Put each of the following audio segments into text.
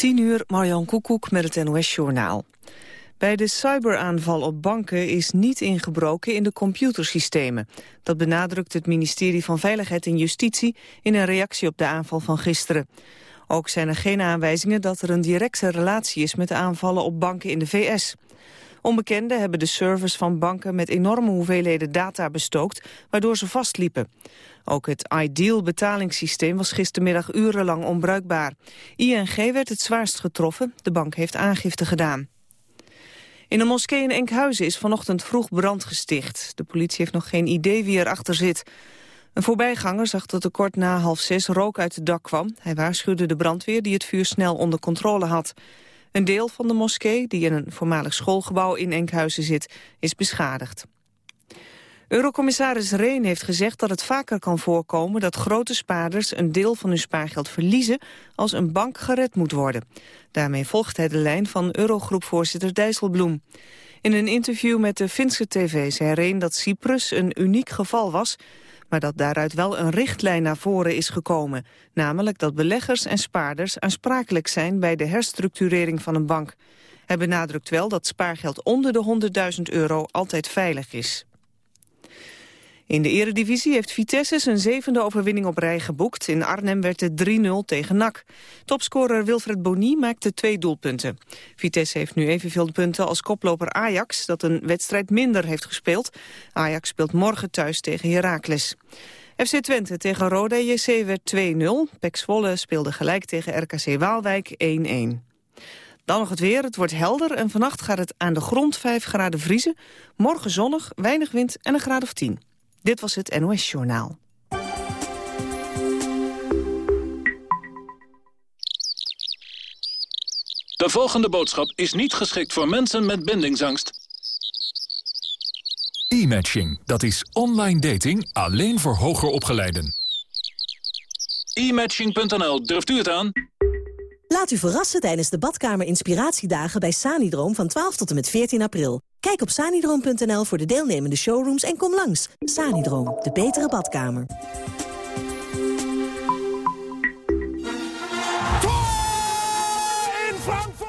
10 uur, Marjan Koekoek met het NOS-journaal. Bij de cyberaanval op banken is niet ingebroken in de computersystemen. Dat benadrukt het ministerie van Veiligheid en Justitie in een reactie op de aanval van gisteren. Ook zijn er geen aanwijzingen dat er een directe relatie is met de aanvallen op banken in de VS. Onbekenden hebben de servers van banken met enorme hoeveelheden data bestookt, waardoor ze vastliepen. Ook het Ideal betalingssysteem was gistermiddag urenlang onbruikbaar. ING werd het zwaarst getroffen, de bank heeft aangifte gedaan. In een moskee in Enkhuizen is vanochtend vroeg brand gesticht. De politie heeft nog geen idee wie erachter zit. Een voorbijganger zag dat er kort na half zes rook uit het dak kwam. Hij waarschuwde de brandweer die het vuur snel onder controle had. Een deel van de moskee, die in een voormalig schoolgebouw in Enkhuizen zit, is beschadigd. Eurocommissaris Reen heeft gezegd dat het vaker kan voorkomen dat grote spaarders een deel van hun spaargeld verliezen als een bank gered moet worden. Daarmee volgt hij de lijn van Eurogroepvoorzitter Dijsselbloem. In een interview met de Finse tv zei Reen dat Cyprus een uniek geval was, maar dat daaruit wel een richtlijn naar voren is gekomen. Namelijk dat beleggers en spaarders aansprakelijk zijn bij de herstructurering van een bank. Hij benadrukt wel dat spaargeld onder de 100.000 euro altijd veilig is. In de eredivisie heeft Vitesse zijn zevende overwinning op rij geboekt. In Arnhem werd het 3-0 tegen NAC. Topscorer Wilfred Boni maakte twee doelpunten. Vitesse heeft nu evenveel punten als koploper Ajax... dat een wedstrijd minder heeft gespeeld. Ajax speelt morgen thuis tegen Heracles. FC Twente tegen Roda JC werd 2-0. Pek Zwolle speelde gelijk tegen RKC Waalwijk 1-1. Dan nog het weer. Het wordt helder en vannacht gaat het aan de grond 5 graden vriezen. Morgen zonnig, weinig wind en een graad of 10. Dit was het NOS Journaal. De volgende boodschap is niet geschikt voor mensen met bindingsangst. E-matching, dat is online dating alleen voor hoger opgeleiden. E-matching.nl, durft u het aan? Laat u verrassen tijdens de badkamer inspiratiedagen bij Sanidroom van 12 tot en met 14 april. Kijk op sanidroom.nl voor de deelnemende showrooms en kom langs. Sanidroom, de betere badkamer. in Frankfurt!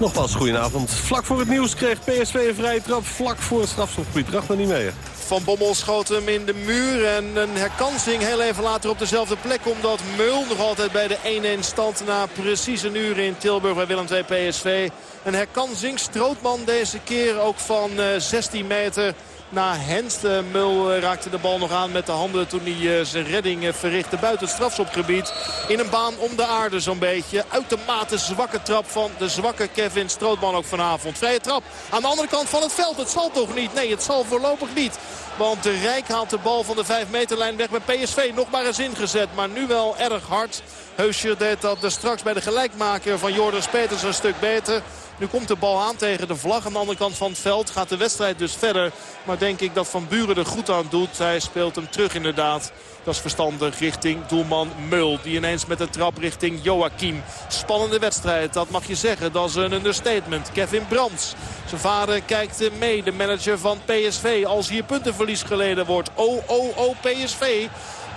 Nogmaals, goedenavond. Vlak voor het nieuws kreeg PSV een vrije trap. Vlak voor het strafschopgebied. Racht er niet mee. Van Bommel schoot hem in de muur. En een herkansing heel even later op dezelfde plek. Omdat Meul nog altijd bij de 1-1 stand na precies een uur in Tilburg bij Willem II PSV. Een herkansing. Strootman deze keer ook van 16 meter na Hens. De Mul eh, raakte de bal nog aan met de handen toen hij eh, zijn redding eh, verrichtte buiten het strafschopgebied. In een baan om de aarde zo'n beetje. Uitermate zwakke trap van de zwakke Kevin Strootman ook vanavond. Vrije trap aan de andere kant van het veld. Het zal toch niet? Nee, het zal voorlopig niet. Want de Rijk haalt de bal van de 5 meterlijn weg bij PSV. Nog maar eens ingezet, maar nu wel erg hard. Heusje deed dat er straks bij de gelijkmaker van Jordan Peters een stuk beter. Nu komt de bal aan tegen de vlag. Aan de andere kant van het veld gaat de wedstrijd dus verder. Maar denk ik dat Van Buren er goed aan doet. Hij speelt hem terug inderdaad. Dat is verstandig richting doelman Meul. Die ineens met een trap richting Joachim. Spannende wedstrijd, dat mag je zeggen. Dat is een understatement. Kevin Brands. Zijn vader kijkt mee, de manager van PSV. Als hier puntenverlies geleden wordt. Oh, oh, oh, PSV.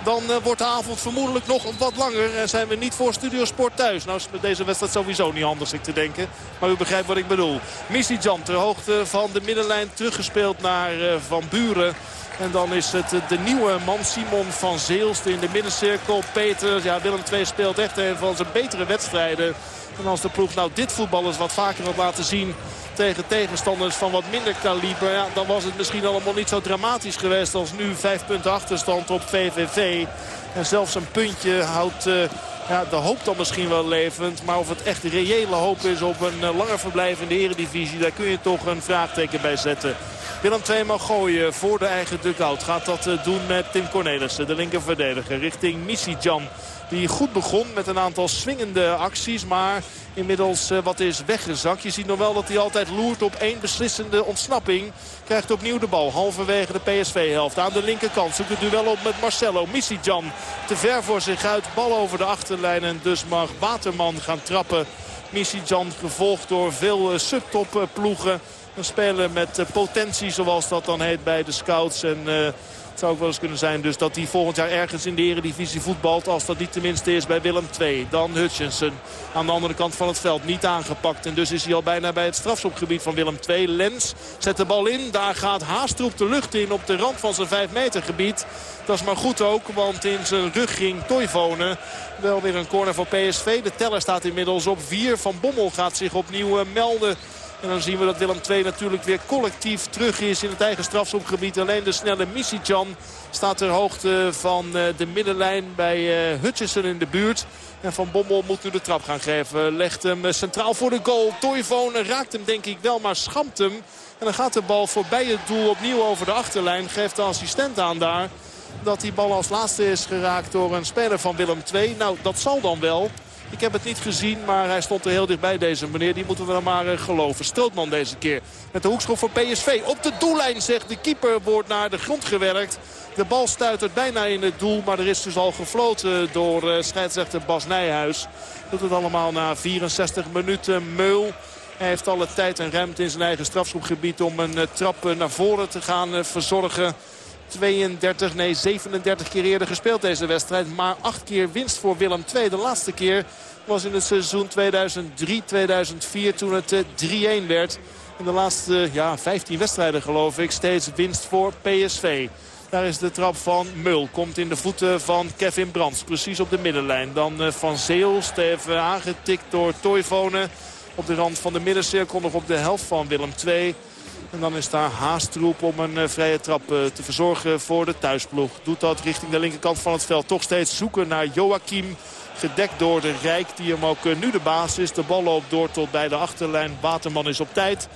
Dan uh, wordt de avond vermoedelijk nog wat langer. En zijn we niet voor Studiosport thuis. Nou is met deze wedstrijd sowieso niet anders ik te denken. Maar u begrijpt wat ik bedoel. Misty Jan ter hoogte van de middenlijn teruggespeeld naar uh, Van Buren. En dan is het de nieuwe man Simon van Zeelst in de middencirkel. Peter, ja Willem II speelt echt een van zijn betere wedstrijden. En als de ploeg nou dit voetballers wat vaker had laten zien tegen tegenstanders van wat minder kaliber. Ja, dan was het misschien allemaal niet zo dramatisch geweest als nu. Vijf punten achterstand op VVV. En zelfs een puntje houdt... Uh, ja, de hoop dan misschien wel levend. Maar of het echt reële hoop is op een uh, langer verblijf in de eredivisie... daar kun je toch een vraagteken bij zetten. Willem II mag gooien voor de eigen dugout. Gaat dat uh, doen met Tim Cornelissen, de linkerverdediger. Richting Missy-Jan. Die goed begon met een aantal swingende acties. Maar inmiddels uh, wat is weggezakt. Je ziet nog wel dat hij altijd loert op één beslissende ontsnapping. Krijgt opnieuw de bal halverwege de PSV-helft. Aan de linkerkant zoekt het duel op met Marcelo. Missy-Jan te ver voor zich uit. Bal over de achterlijn en dus mag Waterman gaan trappen Jan gevolgd door veel subtop ploegen. Een speler met potentie zoals dat dan heet bij de scouts. En zou ook wel eens kunnen zijn dus dat hij volgend jaar ergens in de eredivisie voetbalt. Als dat niet tenminste is bij Willem II. Dan Hutchinson aan de andere kant van het veld niet aangepakt. En dus is hij al bijna bij het strafschopgebied van Willem II. Lens zet de bal in. Daar gaat Haastroep de lucht in op de rand van zijn 5 meter gebied. Dat is maar goed ook, want in zijn rug ging Toivonen. Wel weer een corner voor PSV. De teller staat inmiddels op 4. Van Bommel gaat zich opnieuw eh, melden. En dan zien we dat Willem II natuurlijk weer collectief terug is in het eigen strafschopgebied. Alleen de snelle Jan staat ter hoogte van eh, de middenlijn bij eh, Hutchison in de buurt. En Van Bommel moet nu de trap gaan geven. Legt hem eh, centraal voor de goal. Toivonen raakt hem denk ik wel, maar schampt hem. En dan gaat de bal voorbij het doel opnieuw over de achterlijn. Geeft de assistent aan daar dat die bal als laatste is geraakt door een speler van Willem II. Nou, dat zal dan wel. Ik heb het niet gezien, maar hij stond er heel dichtbij deze meneer. Die moeten we dan maar uh, geloven. Strootman deze keer met de hoekschop voor PSV. Op de doellijn zegt de keeper wordt naar de grond gewerkt. De bal stuitert bijna in het doel, maar er is dus al gefloten door uh, scheidsrechter Bas Nijhuis. Doet het allemaal na 64 minuten. Meul hij heeft alle tijd en ruimte in zijn eigen strafschopgebied om een uh, trap naar voren te gaan verzorgen. 32, nee 37 keer eerder gespeeld deze wedstrijd. Maar 8 keer winst voor Willem II. De laatste keer was in het seizoen 2003-2004 toen het 3-1 eh, werd. In de laatste ja, 15 wedstrijden geloof ik steeds winst voor PSV. Daar is de trap van Mul. Komt in de voeten van Kevin Brands. Precies op de middenlijn. Dan eh, Van Zeels. Even aangetikt door Toivonen. Op de rand van de middencirkel. Nog op de helft van Willem II. En dan is daar Haastroep om een eh, vrije trap eh, te verzorgen voor de thuisploeg. Doet dat richting de linkerkant van het veld. Toch steeds zoeken naar Joachim. Gedekt door de Rijk die hem ook eh, nu de baas is. De bal loopt door tot bij de achterlijn. Waterman is op tijd.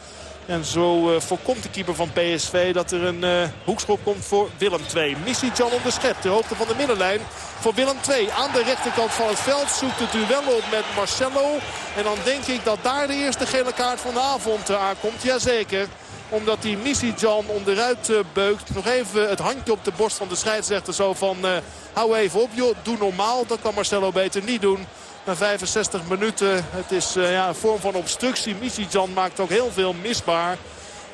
En zo voorkomt de keeper van PSV dat er een uh, hoekschop komt voor Willem II. Missie Jan onderschept de hoogte van de middenlijn voor Willem II. Aan de rechterkant van het veld zoekt het duel op met Marcelo. En dan denk ik dat daar de eerste gele kaart van de avond aankomt. Jazeker omdat die Jan onderuit uh, beukt. Nog even het handje op de borst van de scheidsrechter. Zo van uh, hou even op joh, doe normaal. Dat kan Marcelo beter niet doen. Na 65 minuten, het is uh, ja, een vorm van obstructie. Jan maakt ook heel veel misbaar.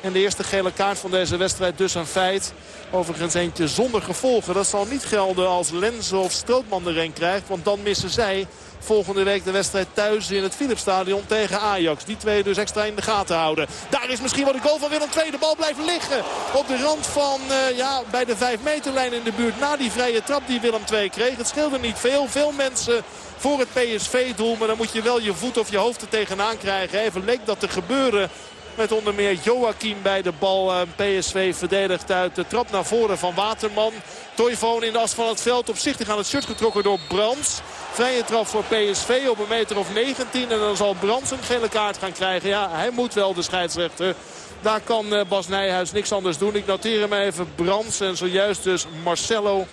En de eerste gele kaart van deze wedstrijd dus een feit. Overigens eentje zonder gevolgen. Dat zal niet gelden als Lenze of Strootman er een krijgt. Want dan missen zij volgende week de wedstrijd thuis in het Philipsstadion tegen Ajax. Die twee dus extra in de gaten houden. Daar is misschien wat de goal van Willem II. De bal blijft liggen op de rand van, uh, ja, bij de 5 meterlijn in de buurt. Na die vrije trap die Willem II kreeg. Het scheelde niet veel. Veel mensen voor het PSV-doel. Maar dan moet je wel je voet of je hoofd er tegenaan krijgen. Even leek dat te gebeuren met onder meer Joachim bij de bal. Eh, PSV verdedigt uit de trap naar voren van Waterman. Toivoon in de as van het veld. Opzichtig aan het shirt getrokken door Brands. Vrije trap voor PSV op een meter of 19. En dan zal Brands een gele kaart gaan krijgen. Ja, hij moet wel de scheidsrechter. Daar kan eh, Bas Nijhuis niks anders doen. Ik noteer hem even Brands en zojuist dus Marcelo.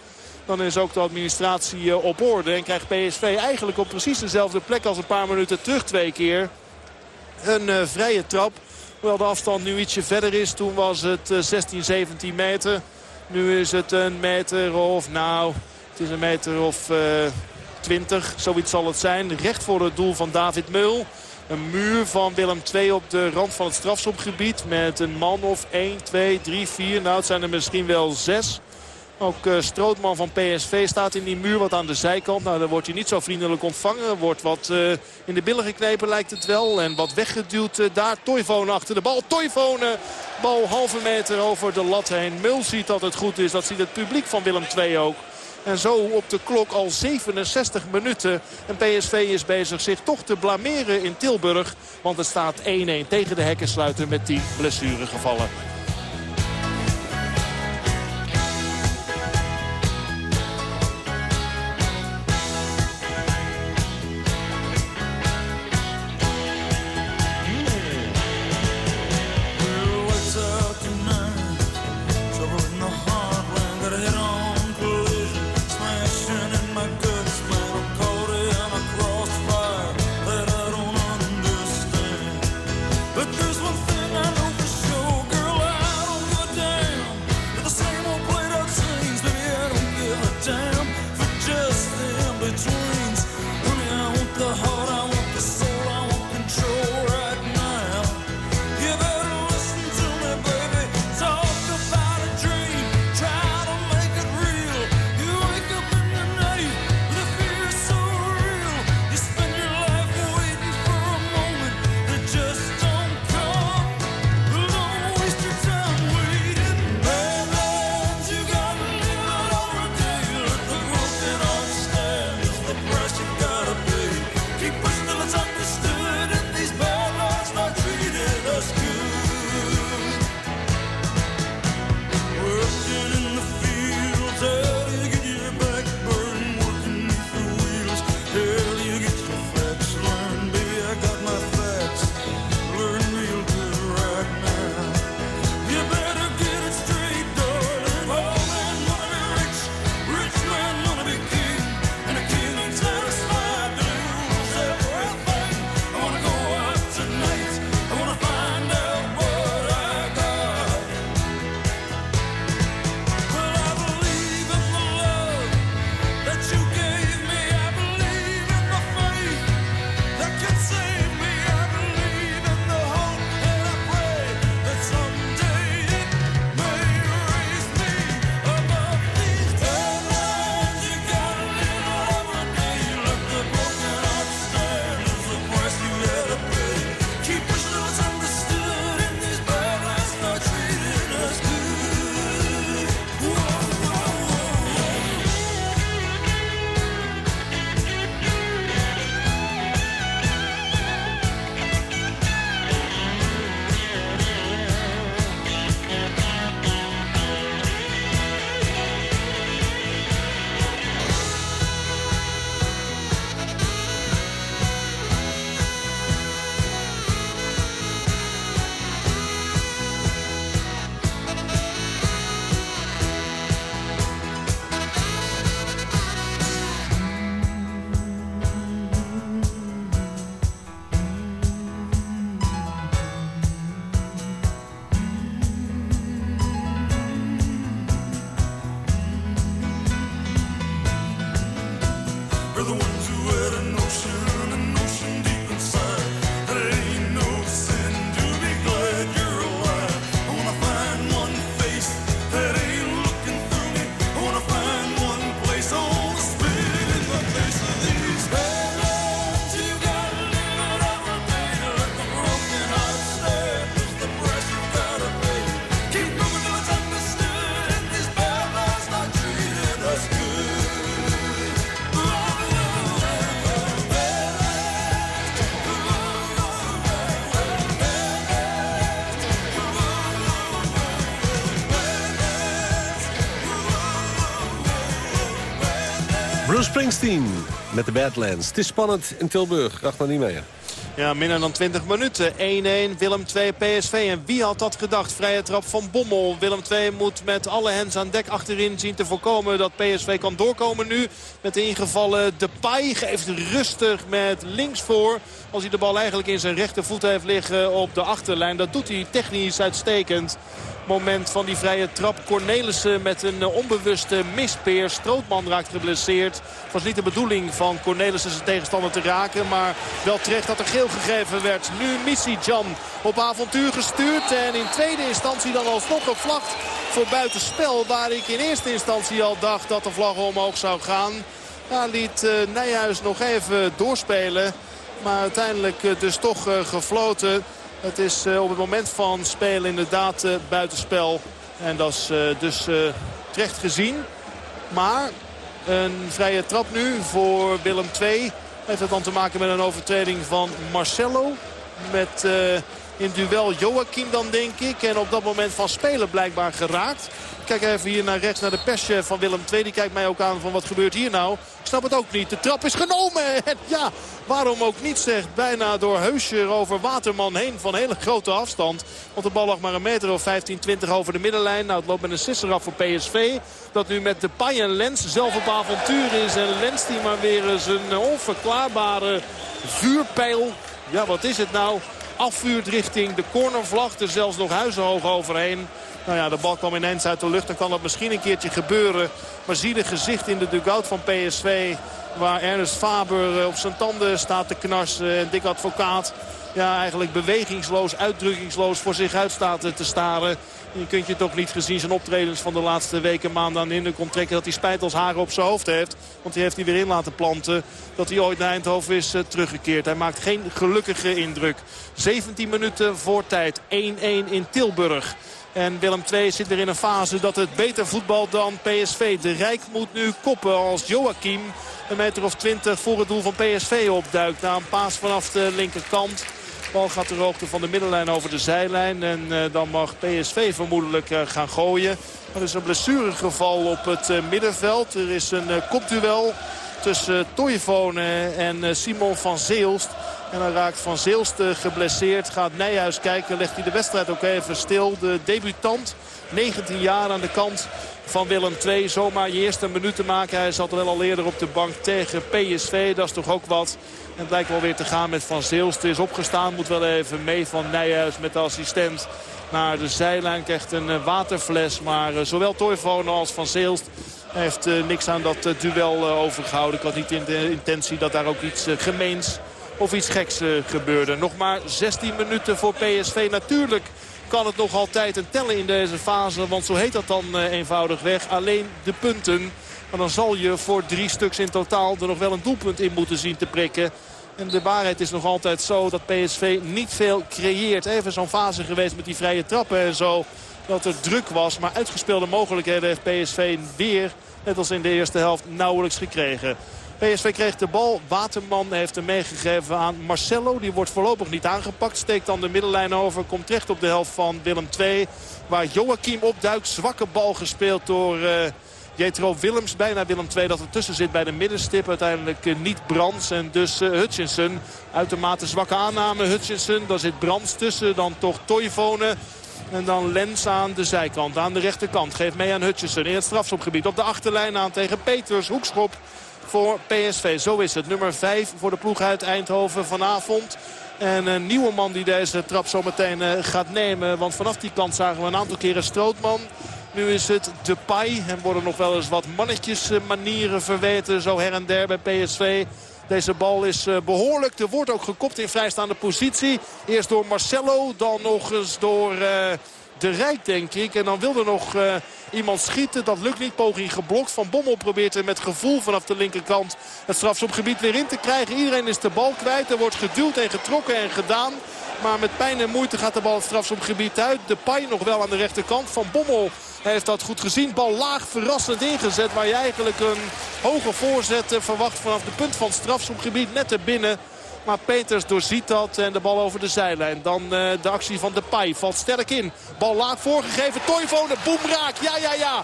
Dan is ook de administratie eh, op orde. En krijgt PSV eigenlijk op precies dezelfde plek als een paar minuten terug twee keer. Een vrije trap. Hoewel de afstand nu ietsje verder is. Toen was het 16, eh, 17 meter. Nu is het een meter of, nou, het is een meter of uh, eh, 20. Zoiets zal het zijn. Recht voor het doel van David Meul. Een muur van Willem II op de rand van het strafschopgebied. Met een man of 1, 2, 3, 4. Nou, het zijn er misschien wel 6. Ook uh, Strootman van PSV staat in die muur wat aan de zijkant. Nou, dan wordt hij niet zo vriendelijk ontvangen. Wordt wat uh, in de billen geknepen lijkt het wel. En wat weggeduwd uh, daar. Toivonen achter de bal. Toivonen. Bal halve meter over de lat heen. Mul ziet dat het goed is. Dat ziet het publiek van Willem II ook. En zo op de klok al 67 minuten. En PSV is bezig zich toch te blameren in Tilburg. Want het staat 1-1 tegen de hekken sluiten met 10 blessuregevallen. Springsteen met de Badlands. Het is spannend in Tilburg. Ragnar Niemeyer. Ja, minder dan 20 minuten. 1-1, Willem 2, PSV. En wie had dat gedacht? Vrije trap van Bommel. Willem 2 moet met alle hens aan dek achterin zien te voorkomen dat PSV kan doorkomen nu. Met de ingevallen Depay geeft rustig met links voor. Als hij de bal eigenlijk in zijn rechtervoet heeft liggen op de achterlijn. Dat doet hij technisch uitstekend moment van die vrije trap. Cornelissen met een eh, onbewuste mispeer. Strootman raakt geblesseerd. Het was niet de bedoeling van Cornelissen zijn tegenstander te raken. Maar wel terecht dat er geel gegeven werd. Nu Missy Jan op avontuur gestuurd. En in tweede instantie dan alsnog gevlacht voor buitenspel. Waar ik in eerste instantie al dacht dat de vlag omhoog zou gaan. Daar liet uh, Nijhuis nog even doorspelen. Maar uiteindelijk uh, dus toch gefloten. Het is op het moment van spelen inderdaad buitenspel. En dat is dus terecht gezien. Maar een vrije trap nu voor Willem II. Heeft het dan te maken met een overtreding van Marcelo. Met in duel Joachim dan denk ik. En op dat moment van spelen blijkbaar geraakt. Kijk even hier naar rechts naar de persje van Willem II. Die kijkt mij ook aan van wat gebeurt hier nou. Ik snap het ook niet. De trap is genomen. En ja, waarom ook niet zegt. Bijna door Heusje over Waterman heen van hele grote afstand. Want de bal lag maar een meter of 15, 20 over de middenlijn. Nou, het loopt met een sisser af voor PSV. Dat nu met de Pai en Lens zelf op avontuur is. En Lens die maar weer zijn onverklaarbare vuurpijl. Ja, wat is het nou? Afvuurt richting de cornervlag. Er zelfs nog huizenhoog overheen. Nou ja, de bal kwam ineens uit de lucht. Dan kan dat misschien een keertje gebeuren. Maar zie de gezicht in de dugout van PSV. Waar Ernest Faber eh, op zijn tanden staat te knarsen. En Dick Advocaat ja, eigenlijk bewegingsloos, uitdrukkingsloos voor zich uit staat te staren. Je kunt je toch niet gezien zijn optredens van de laatste weken, maanden aan in de komt trekken. Dat hij spijt als haren op zijn hoofd heeft. Want die heeft hij weer in laten planten. Dat hij ooit naar Eindhoven is uh, teruggekeerd. Hij maakt geen gelukkige indruk. 17 minuten voor tijd. 1-1 in Tilburg. En Willem II zit weer in een fase dat het beter voetbal dan PSV. De Rijk moet nu koppen als Joachim een meter of 20 voor het doel van PSV opduikt. Na een paas vanaf de linkerkant. Bal gaat de hoogte van de middenlijn over de zijlijn. En uh, dan mag PSV vermoedelijk uh, gaan gooien. Er is een blessuregeval op het uh, middenveld. Er is een kopduel tussen Toivonen en Simon van Zeelst. En dan raakt Van Zeelst geblesseerd. Gaat Nijhuis kijken. Legt hij de wedstrijd ook even stil. De debutant. 19 jaar aan de kant van Willem II. Zomaar je eerste minuut maken. Hij zat wel al eerder op de bank tegen PSV. Dat is toch ook wat. En het lijkt wel weer te gaan met Van Zeelst. is opgestaan. Moet wel even mee van Nijhuis met de assistent naar de zijlijn. Krijgt een waterfles. Maar zowel Toivonen als Van Zeelst heeft niks aan dat duel overgehouden. Ik had niet in de intentie dat daar ook iets gemeens of iets geks gebeurde. Nog maar 16 minuten voor PSV. Natuurlijk kan het nog altijd een tellen in deze fase. Want zo heet dat dan eenvoudig weg. Alleen de punten. Maar dan zal je voor drie stuks in totaal er nog wel een doelpunt in moeten zien te prikken. En de waarheid is nog altijd zo dat PSV niet veel creëert. Even zo'n fase geweest met die vrije trappen en zo. Dat er druk was. Maar uitgespeelde mogelijkheden heeft PSV weer, net als in de eerste helft, nauwelijks gekregen. PSV kreeg de bal. Waterman heeft hem meegegeven aan Marcelo. Die wordt voorlopig niet aangepakt. Steekt dan de middenlijn over. Komt terecht op de helft van Willem II. Waar Joachim opduikt. Zwakke bal gespeeld door... Uh, Jetro Willems, bijna Willem II dat ertussen zit bij de middenstip. Uiteindelijk uh, niet Brands en dus uh, Hutchinson. Uitermate zwakke aanname Hutchinson. Daar zit Brands tussen, dan toch Toivonen. En dan Lens aan de zijkant, aan de rechterkant. Geeft mee aan Hutchinson in het strafschopgebied. Op de achterlijn aan tegen Peters. Hoekschop voor PSV. Zo is het. Nummer 5 voor de ploeg uit Eindhoven vanavond. En een nieuwe man die deze trap zo meteen eh, gaat nemen. Want vanaf die kant zagen we een aantal keren Strootman. Nu is het Depay. En worden nog wel eens wat mannetjes eh, verweten. Zo her en der bij PSV. Deze bal is eh, behoorlijk. Er wordt ook gekopt in vrijstaande positie. Eerst door Marcelo. Dan nog eens door de Rijk, denk ik. En dan wil er nog iemand schieten. Dat lukt niet. Poging geblokt. Van Bommel probeert er met gevoel vanaf de linkerkant het strafschopgebied weer in te krijgen. Iedereen is de bal kwijt. Er wordt geduwd en getrokken en gedaan. Maar met pijn en moeite gaat de bal het strafschopgebied uit. De Pai nog wel aan de rechterkant. Van Bommel heeft dat goed gezien. Bal laag verrassend ingezet. Waar je eigenlijk een hoge voorzet verwacht vanaf de punt van het strafschopgebied. Net erbinnen. Maar Peters doorziet dat en de bal over de zijlijn. Dan uh, de actie van de Pai valt sterk in. Bal laag voorgegeven. Toivonen, boem raak. Ja, ja, ja.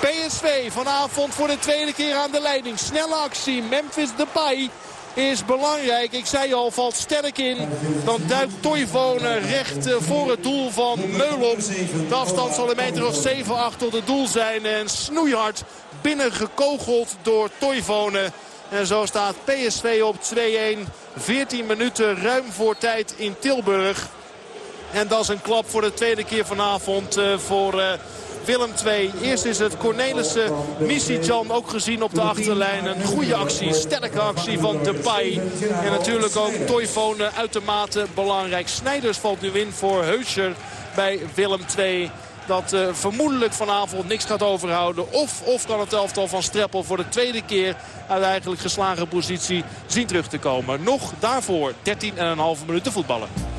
PSV vanavond voor de tweede keer aan de leiding. Snelle actie. Memphis Depay is belangrijk. Ik zei al, valt sterk in. Dan duikt Toivonen recht eh, voor het doel van Meulop. De afstand zal een meter of 7, 8 tot het doel zijn. En snoeihard binnengekogeld door Toivonen. En zo staat PSV op 2-1. 14 minuten ruim voor tijd in Tilburg. En dat is een klap voor de tweede keer vanavond uh, voor... Uh, Willem 2. Eerst is het Cornelissen Misicjan ook gezien op de achterlijn. Een goede actie, sterke actie van Depay. En natuurlijk ook Toivonen uitermate belangrijk. Snijders valt nu in voor Heuscher bij Willem 2 dat uh, vermoedelijk vanavond niks gaat overhouden. Of, of kan het elftal van Streppel voor de tweede keer uit eigenlijk geslagen positie zien terug te komen. Nog daarvoor 13,5 minuten voetballen.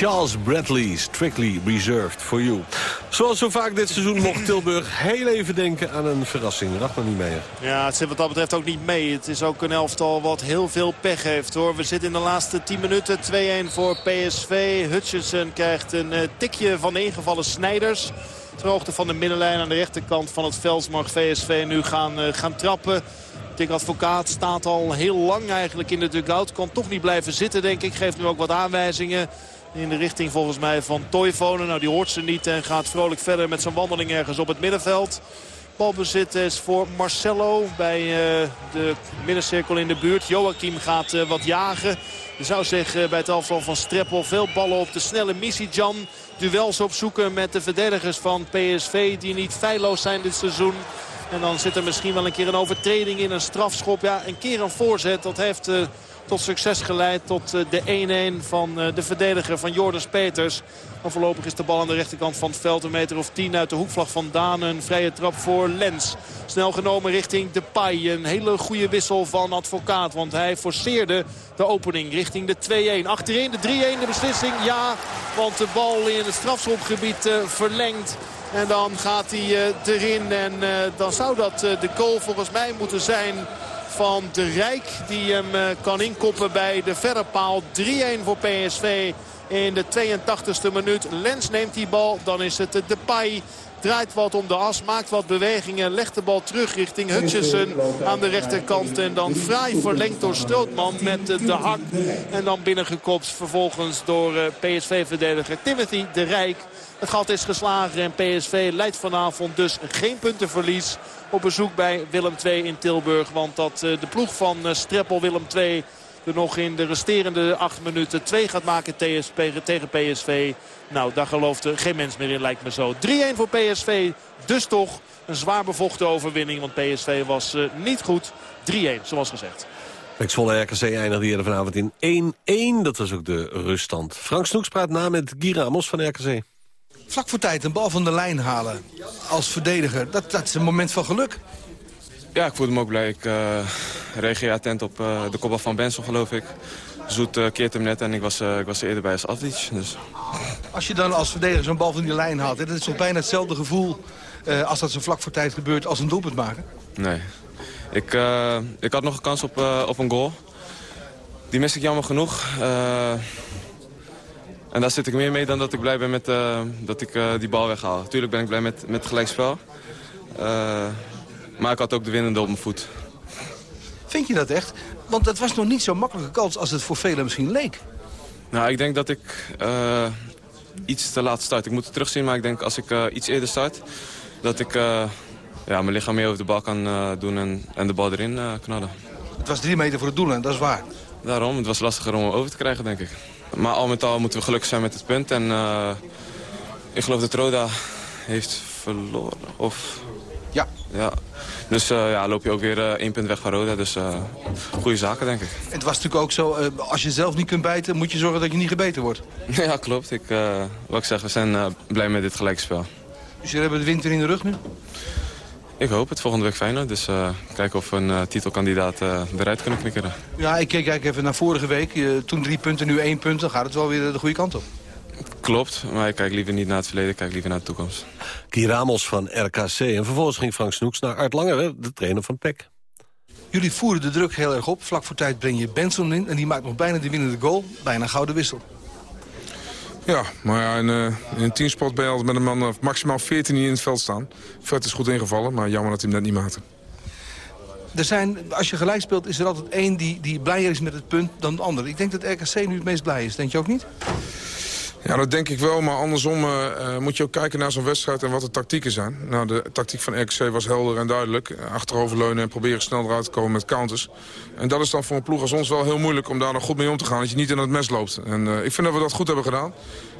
Charles Bradley, strictly reserved for you. Zoals zo vaak dit seizoen mocht Tilburg heel even denken aan een verrassing. Nog niet mee. Ja, het zit wat dat betreft ook niet mee. Het is ook een elftal wat heel veel pech heeft hoor. We zitten in de laatste 10 minuten. 2-1 voor PSV. Hutchinson krijgt een uh, tikje van ingevallen Snijders. Ter van de middenlijn aan de rechterkant van het veld mag VSV nu gaan, uh, gaan trappen. Dick Advocaat staat al heel lang eigenlijk in de dugout. Kan toch niet blijven zitten denk ik. Geeft nu ook wat aanwijzingen in de richting volgens mij van Toivonen. Nou die hoort ze niet en gaat vrolijk verder met zijn wandeling ergens op het middenveld. Balbezit is voor Marcelo bij uh, de middencirkel in de buurt. Joachim gaat uh, wat jagen. Je zou zeggen bij het afval van Streppel veel ballen op de snelle Jan. Duels opzoeken met de verdedigers van PSV die niet feilloos zijn dit seizoen. En dan zit er misschien wel een keer een overtreding in, een strafschop. Ja, een keer een voorzet, dat heeft tot succes geleid. Tot uh, de 1-1 van uh, de verdediger van Jordans Peters. Maar voorlopig is de bal aan de rechterkant van het veld. Een meter of 10 uit de hoekvlag van Daan. Een vrije trap voor Lens. Snel genomen richting Depay. Een hele goede wissel van advocaat. Want hij forceerde de opening richting de 2-1. Achterin de 3-1 de beslissing. Ja, want de bal in het strafschopgebied uh, verlengt. En dan gaat hij erin. En dan zou dat de goal volgens mij moeten zijn van de Rijk. Die hem kan inkoppen bij de verre paal. 3-1 voor PSV in de 82e minuut. Lens neemt die bal. Dan is het Depay. Draait wat om de as, maakt wat bewegingen. Legt de bal terug richting Hutchison aan de rechterkant. En dan fraai verlengd door Strootman met de hak. En dan binnengekopt vervolgens door PSV-verdediger Timothy de Rijk. Het gat is geslagen en PSV leidt vanavond dus geen puntenverlies op bezoek bij Willem II in Tilburg. Want dat de ploeg van Streppel Willem II er nog in de resterende acht minuten twee gaat maken tegen PSV. Nou, daar gelooft er geen mens meer in, lijkt me zo. 3-1 voor PSV, dus toch een zwaar bevochten overwinning. Want PSV was uh, niet goed. 3-1, zoals gezegd. Pek Zwolle RKC eindigde hier vanavond in 1-1. Dat was ook de ruststand. Frank Snoeks praat na met Guy Ramos van RKC. Vlak voor tijd een bal van de lijn halen als verdediger. Dat, dat is een moment van geluk. Ja, ik voelde me ook blij. Ik uh, reageer attent op uh, de kopbal van Benson, geloof ik. Zoet uh, keert hem net en ik was, ik was er eerder bij als Afdic. Dus. Als je dan als verdediger zo'n bal van die lijn haalt... dat is toch bijna hetzelfde gevoel als dat zo vlak voor tijd gebeurt als een doelpunt maken? Nee. Ik, ik had nog een kans op, op een goal. Die mis ik jammer genoeg. En daar zit ik meer mee dan dat ik blij ben met dat ik die bal weghaal. Tuurlijk ben ik blij met, met het gelijkspel. Maar ik had ook de winnende op mijn voet. Vind je dat echt? Want het was nog niet zo'n makkelijke kans als het voor velen misschien leek. Nou, ik denk dat ik iets te laat start. Ik moet het terugzien, maar ik denk als ik iets eerder start... dat ik ja, mijn lichaam meer over de bal kan doen en, en de bal erin knallen. Het was drie meter voor het doel en dat is waar. Daarom, het was lastiger om over te krijgen, denk ik. Maar al met al moeten we gelukkig zijn met het punt. En ik geloof dat Roda heeft verloren. Of... Ja. ja. Dus uh, ja, loop je ook weer uh, één punt weg van Roda. Dus goede zaken, denk ik. Het was natuurlijk ook zo, als je zelf niet kunt bijten... moet je zorgen dat je niet gebeten wordt. ja, klopt. Ik, wat ik zeg, we zijn blij met dit gelijkspel. Dus jullie hebben de winter in de rug nu? Ik hoop het. Volgende week Feyenoord. Dus kijken of we een titelkandidaat eruit kunnen knikkeren. Ja, ik kijk even naar vorige week. toen drie punten, nu één punt. Dan gaat het wel weer de goede kant op. Klopt, maar ik kijk liever niet naar het verleden, ik kijk liever naar de toekomst. Guy Ramos van RKC. En vervolgens ging Frank Snoeks naar Art Langer, de trainer van PEC. Jullie voeren de druk heel erg op. Vlak voor tijd breng je Benson in en die maakt nog bijna de winnende goal. Bijna gouden wissel. Ja, maar ja, in, in een teamsport ben je altijd met een man maximaal 14 die in het veld staan. Fred is goed ingevallen, maar jammer dat hij hem net niet maakte. Er zijn, als je gelijk speelt, is er altijd één die, die blijer is met het punt dan de ander. Ik denk dat RKC nu het meest blij is. Denk je ook niet? Ja, dat denk ik wel. Maar andersom uh, moet je ook kijken naar zo'n wedstrijd en wat de tactieken zijn. Nou, de tactiek van RKC was helder en duidelijk. Achteroverleunen en proberen snel eruit te komen met counters. En dat is dan voor een ploeg als ons wel heel moeilijk om daar nog goed mee om te gaan. Dat je niet in het mes loopt. En uh, ik vind dat we dat goed hebben gedaan.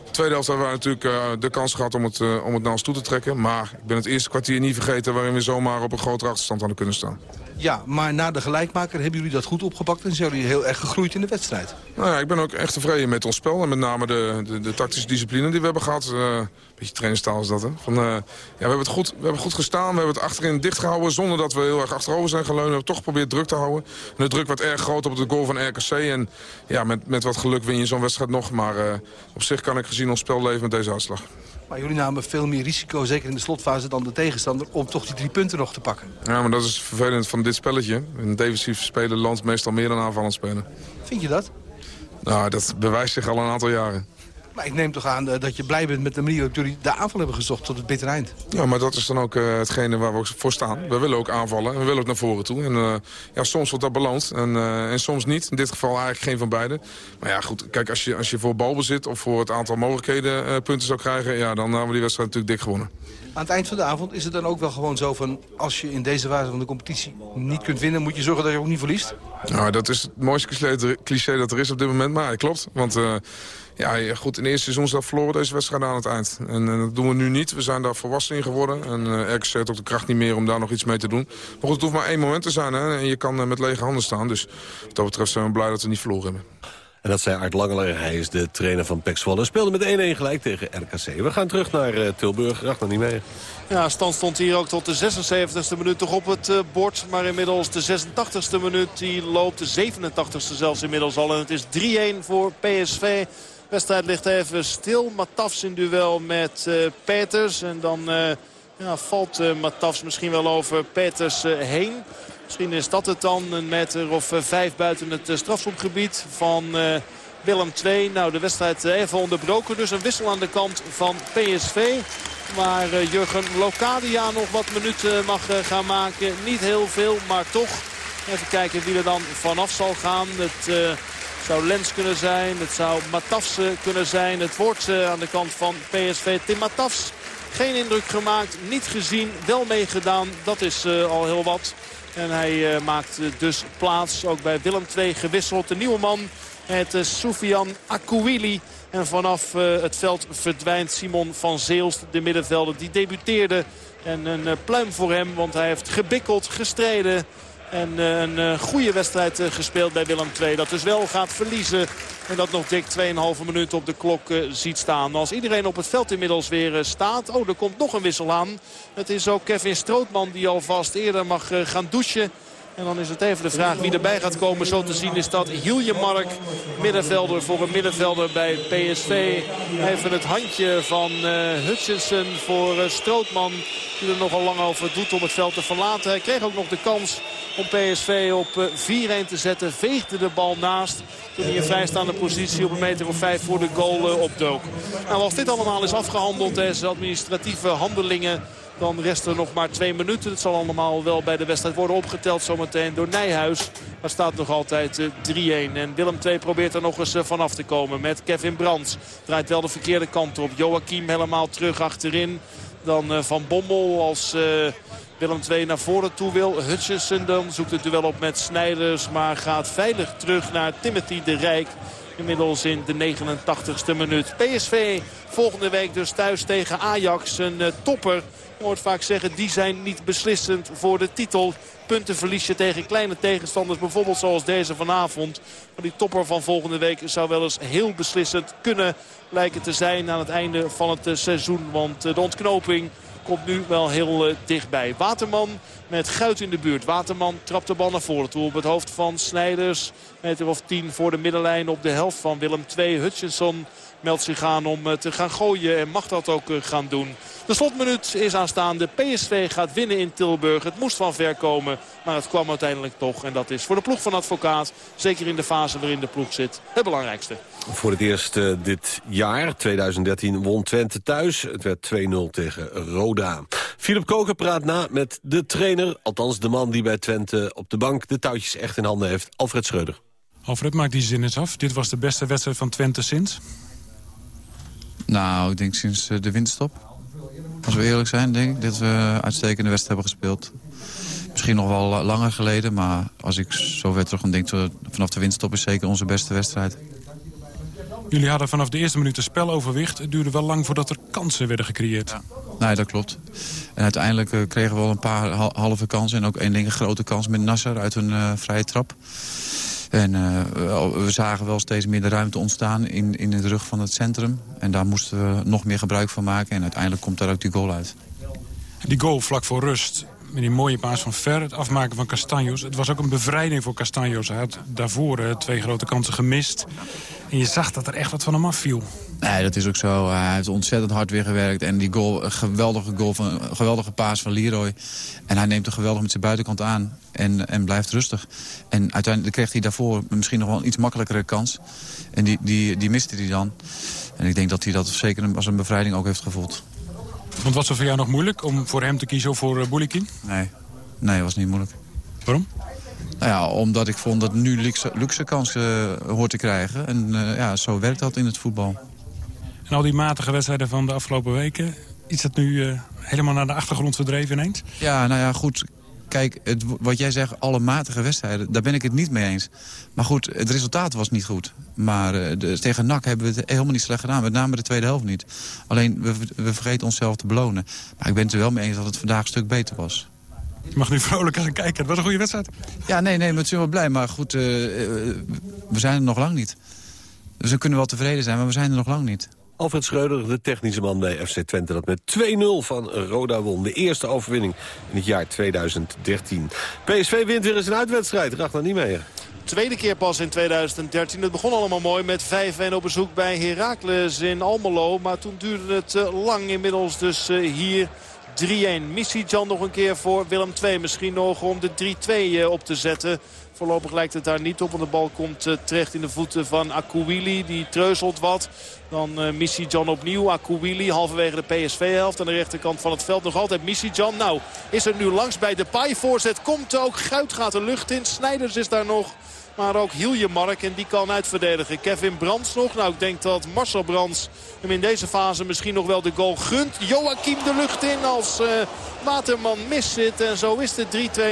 De tweede helft hebben we natuurlijk de kans gehad om het, om het naar ons toe te trekken. Maar ik ben het eerste kwartier niet vergeten waarin we zomaar op een grotere achterstand hadden kunnen staan. Ja, maar na de gelijkmaker hebben jullie dat goed opgepakt... en zijn jullie heel erg gegroeid in de wedstrijd. Nou ja, ik ben ook echt tevreden met ons spel. En met name de, de, de tactische discipline die we hebben gehad. Uh, een beetje trainingstaal is dat, hè? Van, uh, ja, we, hebben het goed, we hebben goed gestaan. We hebben het achterin dicht gehouden zonder dat we heel erg achterover zijn geleund. We hebben toch geprobeerd druk te houden. En de druk werd erg groot op de goal van RKC. En ja, met, met wat geluk win je zo'n wedstrijd nog. Maar uh, op zich kan ik gezien ons spel leven met deze uitslag. Maar jullie namen veel meer risico, zeker in de slotfase, dan de tegenstander... om toch die drie punten nog te pakken. Ja, maar dat is vervelend van dit spelletje. Een defensief spelen land meestal meer dan aanvallend spelen. Vind je dat? Nou, dat bewijst zich al een aantal jaren. Ik neem toch aan dat je blij bent met de manier waarop jullie de aanval hebben gezocht tot het bittere eind. Ja, maar dat is dan ook hetgene waar we voor staan. We willen ook aanvallen en we willen ook naar voren toe. En ja, soms wordt dat beloond en, en soms niet. In dit geval eigenlijk geen van beide. Maar ja, goed, kijk, als je, als je voor balbezit of voor het aantal mogelijkheden punten zou krijgen... Ja, dan hebben we die wedstrijd natuurlijk dik gewonnen. Aan het eind van de avond is het dan ook wel gewoon zo van... als je in deze fase van de competitie niet kunt winnen... moet je zorgen dat je ook niet verliest? Nou, dat is het mooiste cliché dat er is op dit moment. Maar klopt, want... Uh, ja, goed, in de eerste seizoen verloren deze wedstrijd aan het eind. En, en, dat doen we nu niet. We zijn daar volwassen in geworden. En uh, RKC heeft ook de kracht niet meer om daar nog iets mee te doen. Maar goed, het hoeft maar één moment te zijn. Hè? En je kan met lege handen staan. Dus wat dat betreft zijn we blij dat we niet verloren hebben. En dat zei Art Langeler. Hij is de trainer van Pek Zwolle. Speelde met 1-1 gelijk tegen RKC. We gaan terug naar uh, Tilburg. nog niet mee. Ja, stand stond hier ook tot de 76e minuut toch op het uh, bord. Maar inmiddels de 86e minuut. Die loopt de 87e zelfs inmiddels al. En het is 3-1 voor PSV. De wedstrijd ligt even stil. Matafs in duel met uh, Peters. En dan ja, valt Matafs misschien wel over Peters heen. Misschien is dat het dan. Een meter of eh, vijf buiten het eh, strafschopgebied van eh, Willem II. Nou, de wedstrijd even onderbroken. Dus een wissel aan de kant van PSV. Waar Jurgen Locadia nog wat minuten mag gaan maken. Niet heel veel, maar toch. Even kijken wie er dan vanaf zal gaan. Het zou Lens kunnen zijn. Het zou Matafs kunnen zijn. Het wordt aan de kant van PSV. Tim Matafs. Geen indruk gemaakt, niet gezien, wel meegedaan. Dat is al heel wat. En hij uh, maakt dus plaats. Ook bij Willem II gewisseld. De nieuwe man, het uh, Soufian Akouili. En vanaf uh, het veld verdwijnt Simon van Zeelst, de middenvelder. Die debuteerde. En een pluim voor hem, want hij heeft gebikkeld, gestreden. En een goede wedstrijd gespeeld bij Willem II. Dat dus wel gaat verliezen. En dat nog dik 2,5 minuten op de klok ziet staan. Als iedereen op het veld inmiddels weer staat. Oh, er komt nog een wissel aan. Het is ook Kevin Strootman die alvast eerder mag eh, gaan douchen. En dan is het even de vraag wie erbij gaat komen. Zo te zien is dat Mark, middenvelder voor een middenvelder bij PSV. Even het handje van uh, Hutchinson voor uh, Strootman. Die er nogal lang over doet om het veld te verlaten. Hij kreeg ook nog de kans om PSV op 4-1 te zetten. Veegde de bal naast. Toen hij in vrijstaande positie op een meter of vijf voor de goal opdook. Nou, als dit allemaal is afgehandeld, deze administratieve handelingen dan rest er nog maar twee minuten. Het zal allemaal wel bij de wedstrijd worden opgeteld zometeen door Nijhuis. Maar staat nog altijd 3-1. Eh, en Willem II probeert er nog eens eh, vanaf te komen met Kevin Brands. Draait wel de verkeerde kant op. Joachim helemaal terug achterin. Dan eh, Van Bommel als... Willem II naar voren toe wil. Hutchinson dan zoekt het duel op met Snijders. Maar gaat veilig terug naar Timothy de Rijk. Inmiddels in de 89ste minuut. PSV volgende week dus thuis tegen Ajax. Een topper hoort vaak zeggen, die zijn niet beslissend voor de titel. Punten verlies je tegen kleine tegenstanders, bijvoorbeeld zoals deze vanavond. Maar die topper van volgende week zou wel eens heel beslissend kunnen lijken te zijn aan het einde van het eh, seizoen. Want eh, de ontknoping komt nu wel heel uh, dichtbij. Waterman met Guit in de buurt. Waterman trapt de bal naar voren toe op het hoofd van Snijders. Meter of tien voor de middenlijn op de helft van Willem II. Hutchinson meldt zich aan om te gaan gooien en mag dat ook gaan doen. De slotminuut is aanstaande. PSV gaat winnen in Tilburg. Het moest van ver komen, maar het kwam uiteindelijk toch. En dat is voor de ploeg van advocaat, zeker in de fase waarin de ploeg zit, het belangrijkste. Voor het eerst uh, dit jaar, 2013, won Twente thuis. Het werd 2-0 tegen Roda. Philip Koker praat na met de trainer, althans de man die bij Twente op de bank de touwtjes echt in handen heeft, Alfred Schreuder. Alfred, maakt die zin eens af. Dit was de beste wedstrijd van Twente sinds? Nou, ik denk sinds eh, de winterstop. Als we eerlijk zijn, denk ik dat we uitstekende wedstrijd hebben gespeeld. Misschien nog wel langer geleden, maar als ik zo weer terug aan denk... vanaf de winststop is zeker onze beste wedstrijd. Jullie hadden vanaf de eerste minuut een speloverwicht. Het duurde wel lang voordat er kansen werden gecreëerd. Ja. Nee, dat klopt. En uiteindelijk uh, kregen we wel een paar halve kansen... en ook één ding een grote kans met Nasser uit een uh, vrije trap. En uh, we zagen wel steeds meer de ruimte ontstaan in, in de rug van het centrum. En daar moesten we nog meer gebruik van maken. En uiteindelijk komt daar ook die goal uit. Die goal vlak voor rust, met die mooie paas van Ver, het afmaken van Castanjos. Het was ook een bevrijding voor Castanjos. Hij had daarvoor uh, twee grote kansen gemist. En je zag dat er echt wat van hem afviel. Nee, dat is ook zo. Hij heeft ontzettend hard weer gewerkt. En die goal, een geweldige goal, van, geweldige paas van Leroy. En hij neemt er geweldig met zijn buitenkant aan. En, en blijft rustig. En uiteindelijk kreeg hij daarvoor misschien nog wel een iets makkelijkere kans. En die, die, die miste hij dan. En ik denk dat hij dat zeker als een bevrijding ook heeft gevoeld. Want was het voor jou nog moeilijk om voor hem te kiezen of voor uh, Boulikin? Nee, nee, was niet moeilijk. Waarom? Nou ja, omdat ik vond dat nu luxe, luxe kansen uh, hoort te krijgen. En uh, ja, zo werkt dat in het voetbal. En al die matige wedstrijden van de afgelopen weken... is dat nu helemaal naar de achtergrond verdreven ineens? Ja, nou ja, goed. Kijk, het, wat jij zegt, alle matige wedstrijden, daar ben ik het niet mee eens. Maar goed, het resultaat was niet goed. Maar uh, de, tegen NAC hebben we het helemaal niet slecht gedaan. Met name de tweede helft niet. Alleen, we, we vergeten onszelf te belonen. Maar ik ben het er wel mee eens dat het vandaag een stuk beter was. Je mag nu vrolijk gaan kijken. Het was een goede wedstrijd. Ja, nee, nee, we zijn wel blij. Maar goed, uh, we zijn er nog lang niet. Dus we kunnen wel tevreden zijn, maar we zijn er nog lang niet. Alfred Schreuder, de technische man bij FC Twente... dat met 2-0 van Roda won. De eerste overwinning in het jaar 2013. PSV wint weer eens een uitwedstrijd. Ragnar niet meer. Tweede keer pas in 2013. Het begon allemaal mooi met 5-1 op bezoek bij Heracles in Almelo. Maar toen duurde het lang inmiddels dus hier 3-1. Missie Jan nog een keer voor Willem II. Misschien nog om de 3-2 op te zetten. Voorlopig lijkt het daar niet op. Want de bal komt uh, terecht in de voeten van Akouili. Die treuzelt wat. Dan uh, Missy Jan opnieuw. Akouili halverwege de PSV-helft. Aan de rechterkant van het veld nog altijd Missy Jan. Nou, is er nu langs bij de paai. Voorzet komt ook. Guit gaat de lucht in. Snijders is daar nog. Maar ook Hilje Mark en die kan uitverdedigen. Kevin Brands nog. Nou, ik denk dat Marcel Brands hem in deze fase misschien nog wel de goal gunt. Joachim de lucht in als uh, Waterman mis zit. En zo is de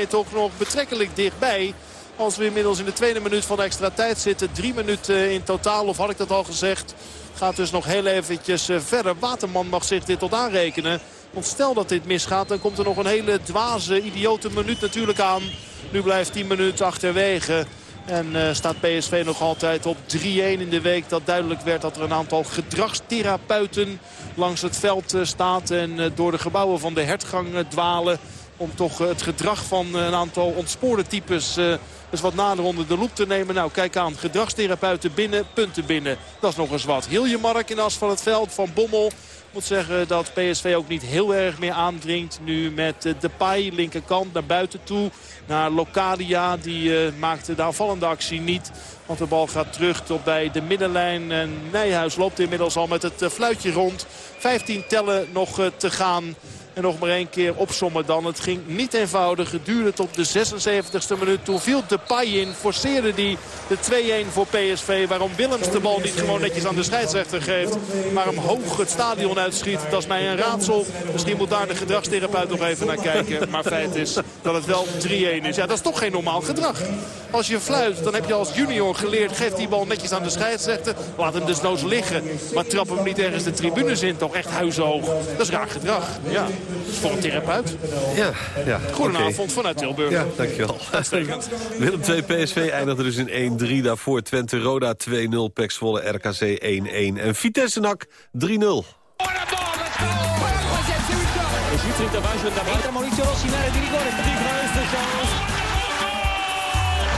3-2 toch nog betrekkelijk dichtbij. Als we inmiddels in de tweede minuut van de extra tijd zitten. Drie minuten in totaal, of had ik dat al gezegd. Gaat dus nog heel eventjes verder. Waterman mag zich dit tot aanrekenen. Want stel dat dit misgaat, dan komt er nog een hele dwaze, idiote minuut natuurlijk aan. Nu blijft 10 minuten achterwege. En uh, staat PSV nog altijd op 3-1 in de week. Dat duidelijk werd dat er een aantal gedragstherapeuten langs het veld uh, staat. En uh, door de gebouwen van de hertgang dwalen. Om toch het gedrag van een aantal ontspoorde types dus wat nader onder de loep te nemen. Nou, kijk aan. Gedragstherapeuten binnen, punten binnen. Dat is nog eens wat. Hiljemark in as van het veld van Bommel. Ik moet zeggen dat PSV ook niet heel erg meer aandringt. Nu met uh, Depay, linkerkant naar buiten toe. Naar Locadia, die uh, maakte de aanvallende actie niet. Want de bal gaat terug tot bij de middenlijn. En Nijhuis loopt inmiddels al met het uh, fluitje rond. 15 tellen nog te gaan. En nog maar één keer opsommen dan. Het ging niet eenvoudig. Het duurde tot de 76e minuut. Toen viel Depay in. Forceerde die de 2-1 voor PSV. Waarom Willems de bal niet gewoon netjes aan de scheidsrechter geeft. Maar hem hoog het stadion uitschiet. Dat is mij een raadsel. Misschien moet daar de gedragstherapeut nog even naar kijken. Maar feit is dat het wel 3-1 is. Ja, dat is toch geen normaal gedrag. Als je fluit, dan heb je als junior geleerd. Geef die bal netjes aan de scheidsrechter. Laat hem dus noos liggen. Maar trap hem niet ergens de tribunes in. Toch echt huishoog. Dat is raar gedrag. Ja. Voor een therapeut. Ja, ja. Goedenavond okay. vanuit Tilburg. Ja, dankjewel. Willem 2 PSV eindigde dus in 1-3. Daarvoor Twente Roda 2-0. Pek Zwolle RKC 1-1. En Vitesse NAC 3-0.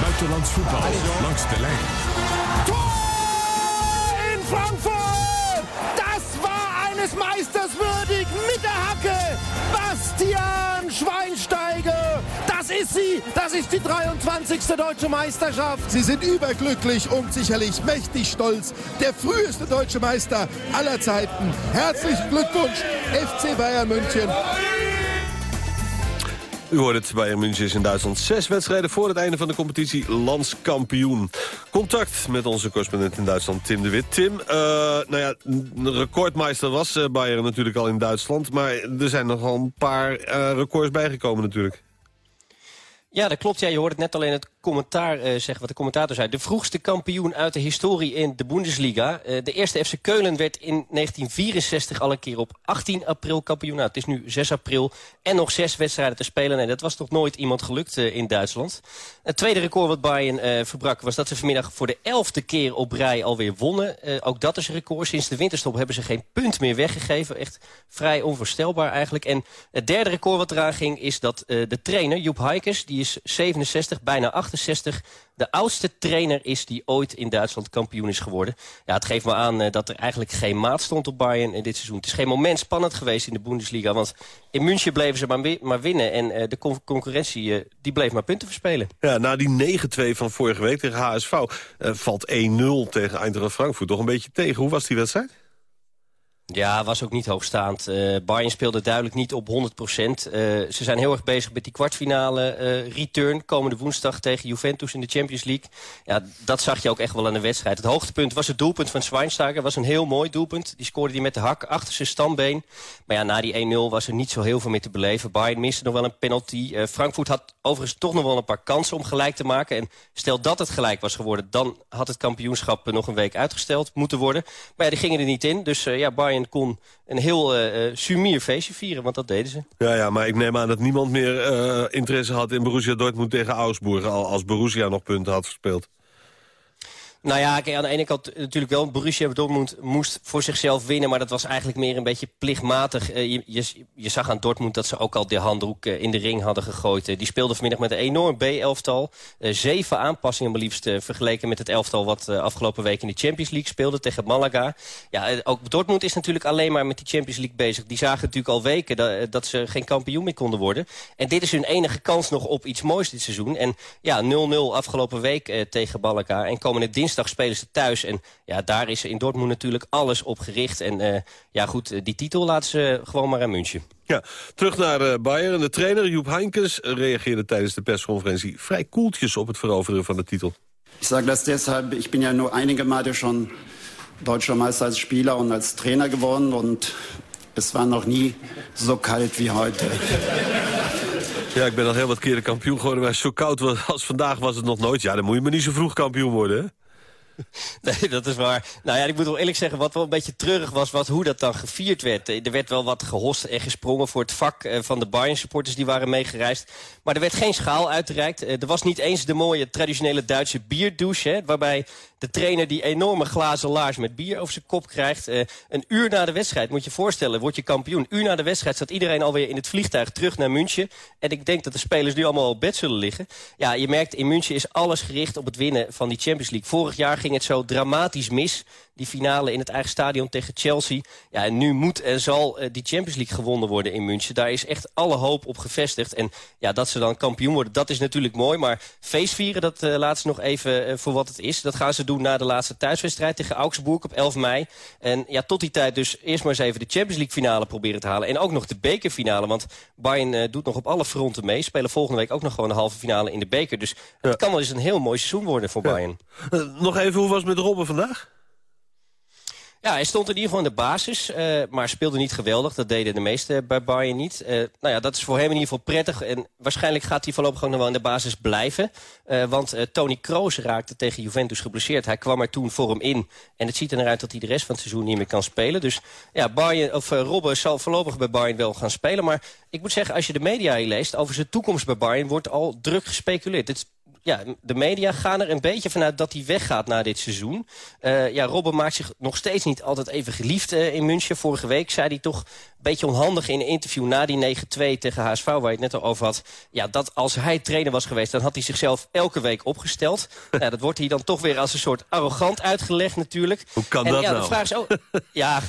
Buitenlands voetbal langs de lijn. in Frankfurt! Eines Meisters würdig mit der Hacke! Bastian Schweinsteiger! Das ist sie! Das ist die 23. deutsche Meisterschaft! Sie sind überglücklich und sicherlich mächtig stolz. Der früheste deutsche Meister aller Zeiten. Herzlichen Glückwunsch, FC Bayern München. U hoort het, Bayern München is in Duitsland zes wedstrijden voor het einde van de competitie landskampioen. Contact met onze correspondent in Duitsland, Tim de Wit. Tim, uh, nou ja, recordmeister was uh, Bayern natuurlijk al in Duitsland, maar er zijn nogal een paar uh, records bijgekomen natuurlijk. Ja, dat klopt. Ja, je hoort het net al in het commentaar uh, zeggen wat de commentator zei. De vroegste kampioen uit de historie in de Bundesliga. Uh, de eerste FC Keulen werd in 1964 al een keer op 18 april kampioen. Nou, het is nu 6 april en nog zes wedstrijden te spelen. En dat was toch nooit iemand gelukt uh, in Duitsland. Het tweede record wat Bayern verbrak was dat ze vanmiddag voor de elfde keer op rij alweer wonnen. ook dat is een record. Sinds de winterstop hebben ze geen punt meer weggegeven. Echt vrij onvoorstelbaar eigenlijk. En het derde record wat eraan ging is dat de trainer Joep Heikes... die is 67, bijna 68. De oudste trainer is die ooit in Duitsland kampioen is geworden. Ja, het geeft me aan uh, dat er eigenlijk geen maat stond op Bayern in dit seizoen. Het is geen moment spannend geweest in de Bundesliga. Want in München bleven ze maar, winnen. En uh, de con concurrentie uh, die bleef maar punten verspelen. Ja, na die 9-2 van vorige week tegen HSV... valt 1-0 tegen Eintracht Frankfurt toch een beetje tegen. Hoe was die wedstrijd? Ja, was ook niet hoogstaand. Uh, Bayern speelde duidelijk niet op 100 procent. Uh, ze zijn heel erg bezig met die kwartfinale uh, return. Komende woensdag tegen Juventus in de Champions League. Ja, dat zag je ook echt wel aan de wedstrijd. Het hoogtepunt was het doelpunt van Schweinsteiger. was een heel mooi doelpunt. Die scoorde hij met de hak achter zijn stambeen. Maar ja, na die 1-0 was er niet zo heel veel meer te beleven. Bayern miste nog wel een penalty. Frankfurt had overigens toch nog wel een paar kansen om gelijk te maken. En stel dat het gelijk was geworden... dan had het kampioenschap nog een week uitgesteld moeten worden. Maar ja, die gingen er niet in. Dus ja, Bayern kon een heel uh, sumier feestje vieren, want dat deden ze. Ja, ja, maar ik neem aan dat niemand meer interesse had in Borussia Dortmund tegen Augsburg... als Borussia nog punten had verspeeld. Nou ja, aan de ene kant natuurlijk wel. Borussia Dortmund moest voor zichzelf winnen... maar dat was eigenlijk meer een beetje plichtmatig. Uh, je, je, zag aan Dortmund dat ze ook al de handdoek uh, in de ring hadden gegooid. Die speelden vanmiddag met een enorm B-elftal. zeven aanpassingen maar liefst vergeleken met het elftal... wat afgelopen week in de Champions League speelde tegen Malaga. Ja, ook Dortmund is natuurlijk alleen maar met die Champions League bezig. Die zagen natuurlijk al weken dat, dat ze geen kampioen meer konden worden. En dit is hun enige kans nog op iets moois dit seizoen. En ja, 0-0 afgelopen week tegen Malaga. En komende dinsdag dinsdag spelen ze thuis. En ja, daar is in Dortmund natuurlijk alles op gericht. En uh, ja goed, eh, die titel laten ze gewoon maar aan München. Ja, terug naar uh, Bayern. De trainer Joep Heinkes reageerde tijdens de persconferentie... vrij koeltjes op het veroveren van de titel. Ik zeg dat deshalb, ik ben ja nur einige Male schon deutscher Meister als Spieler und als Trainer geworden. Und es war noch nie so kalt wie heute. Ja, ik ben al heel wat keren kampioen geworden, maar zo koud als vandaag was het nog nooit. Ja, dan moet je maar niet zo vroeg kampioen worden, hè? Nee, dat is waar. Nou ja, ik moet wel eerlijk zeggen, wat wel een beetje treurig was... was hoe dat dan gevierd werd. Er werd wel wat gehost en gesprongen voor het vak eh, van de Bayern-supporters... die waren meegereisd. Maar er werd geen schaal uitgereikt. Eh, er was niet eens de mooie traditionele Duitse bierdouche... waarbij de trainer die enorme glazen laars met bier over zijn kop krijgt. Uh, een uur na de wedstrijd, moet je voorstellen, word je kampioen. Een uur na de wedstrijd staat iedereen alweer in het vliegtuig terug naar München. En ik denk dat de spelers nu allemaal op bed zullen liggen. Ja, je merkt, in München is alles gericht op het winnen van die Champions League. Vorig jaar ging het zo dramatisch mis die finale in het eigen stadion tegen Chelsea. Ja, en nu moet en zal uh, die Champions League gewonnen worden in München. Daar is echt alle hoop op gevestigd. En ja, dat ze dan kampioen worden, dat is natuurlijk mooi. Maar feestvieren, dat uh, laten ze nog even uh, voor wat het is. Dat gaan ze doen na de laatste thuiswedstrijd tegen Augsburg op 11 mei. En ja, tot die tijd dus eerst maar eens even de Champions League finale proberen te halen. En ook nog de bekerfinale, want Bayern doet nog op alle fronten mee. Spelen volgende week ook nog gewoon een halve finale in de beker. Dus ja. het kan wel eens een heel mooi seizoen worden voor ja. Bayern. nog even, hoe was het met Robben vandaag? Ja, hij stond in ieder geval in de basis, uh, maar speelde niet geweldig. Dat deden de meesten bij Bayern niet. Uh, nou ja, dat is voor hem in ieder geval prettig. En waarschijnlijk gaat hij voorlopig ook nog wel in de basis blijven. Uh, want Tony Kroos raakte tegen Juventus geblesseerd. Hij kwam er toen voor hem in. En het ziet er naar uit dat hij de rest van het seizoen niet meer kan spelen. Dus ja, Bayern, of, Robben zal voorlopig bij Bayern wel gaan spelen. Maar ik moet zeggen, als je de media leest over zijn toekomst bij Bayern... wordt al druk gespeculeerd. Het ja, de media gaan er een beetje vanuit dat hij weggaat na dit seizoen. Uh, ja, Robben maakt zich nog steeds niet altijd even geliefd uh, in München. Vorige week zei hij toch een beetje onhandig in een interview... na die 9-2 tegen HSV, waar je het net al over had... Ja, dat als hij trainer was geweest, dan had hij zichzelf elke week opgesteld. ja, dat wordt hier dan toch weer als een soort arrogant uitgelegd natuurlijk. Hoe kan en, dat ja, nou? De vraag is ook, ja,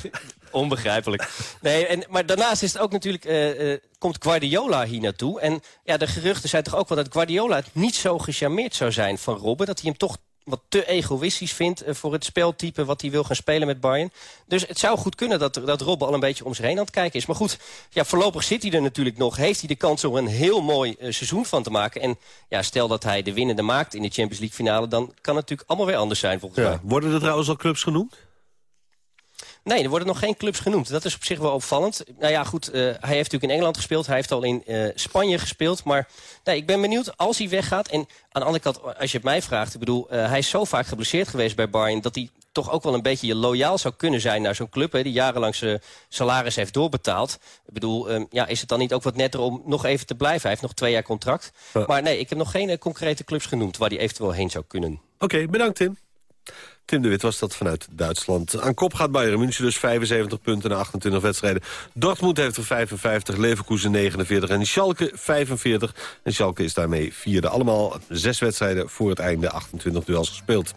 Onbegrijpelijk. Nee, en, maar daarnaast is het ook natuurlijk, uh, uh, komt Guardiola hier naartoe. En ja, de geruchten zijn toch ook wel dat Guardiola niet zo gecharmeerd zou zijn van Robben. Dat hij hem toch wat te egoïstisch vindt uh, voor het speltype wat hij wil gaan spelen met Bayern. Dus het zou goed kunnen dat, dat Robben al een beetje om zich heen aan het kijken is. Maar goed, ja, voorlopig zit hij er natuurlijk nog. Heeft hij de kans om een heel mooi uh, seizoen van te maken. En ja, stel dat hij de winnende maakt in de Champions League finale... dan kan het natuurlijk allemaal weer anders zijn volgens ja. mij. Worden er trouwens al clubs genoemd? Nee, er worden nog geen clubs genoemd. Dat is op zich wel opvallend. Nou ja, goed, uh, hij heeft natuurlijk in Engeland gespeeld. Hij heeft al in uh, Spanje gespeeld. Maar nee, ik ben benieuwd als hij weggaat. En aan de andere kant, als je het mij vraagt... Ik bedoel, uh, hij is zo vaak geblesseerd geweest bij Bayern... dat hij toch ook wel een beetje loyaal zou kunnen zijn naar zo'n club... Hè, die jarenlang zijn salaris heeft doorbetaald. Ik bedoel, um, ja, is het dan niet ook wat netter om nog even te blijven? Hij heeft nog twee jaar contract. Maar nee, ik heb nog geen concrete clubs genoemd... waar hij eventueel heen zou kunnen. Oké, okay, bedankt Tim. Tim de Wit was dat vanuit Duitsland. Aan kop gaat Bayern München dus 75 punten na 28 wedstrijden. Dortmund heeft er 55, Leverkusen 49 en Schalke 45. En Schalke is daarmee vierde. Allemaal zes wedstrijden voor het einde, 28 duels gespeeld.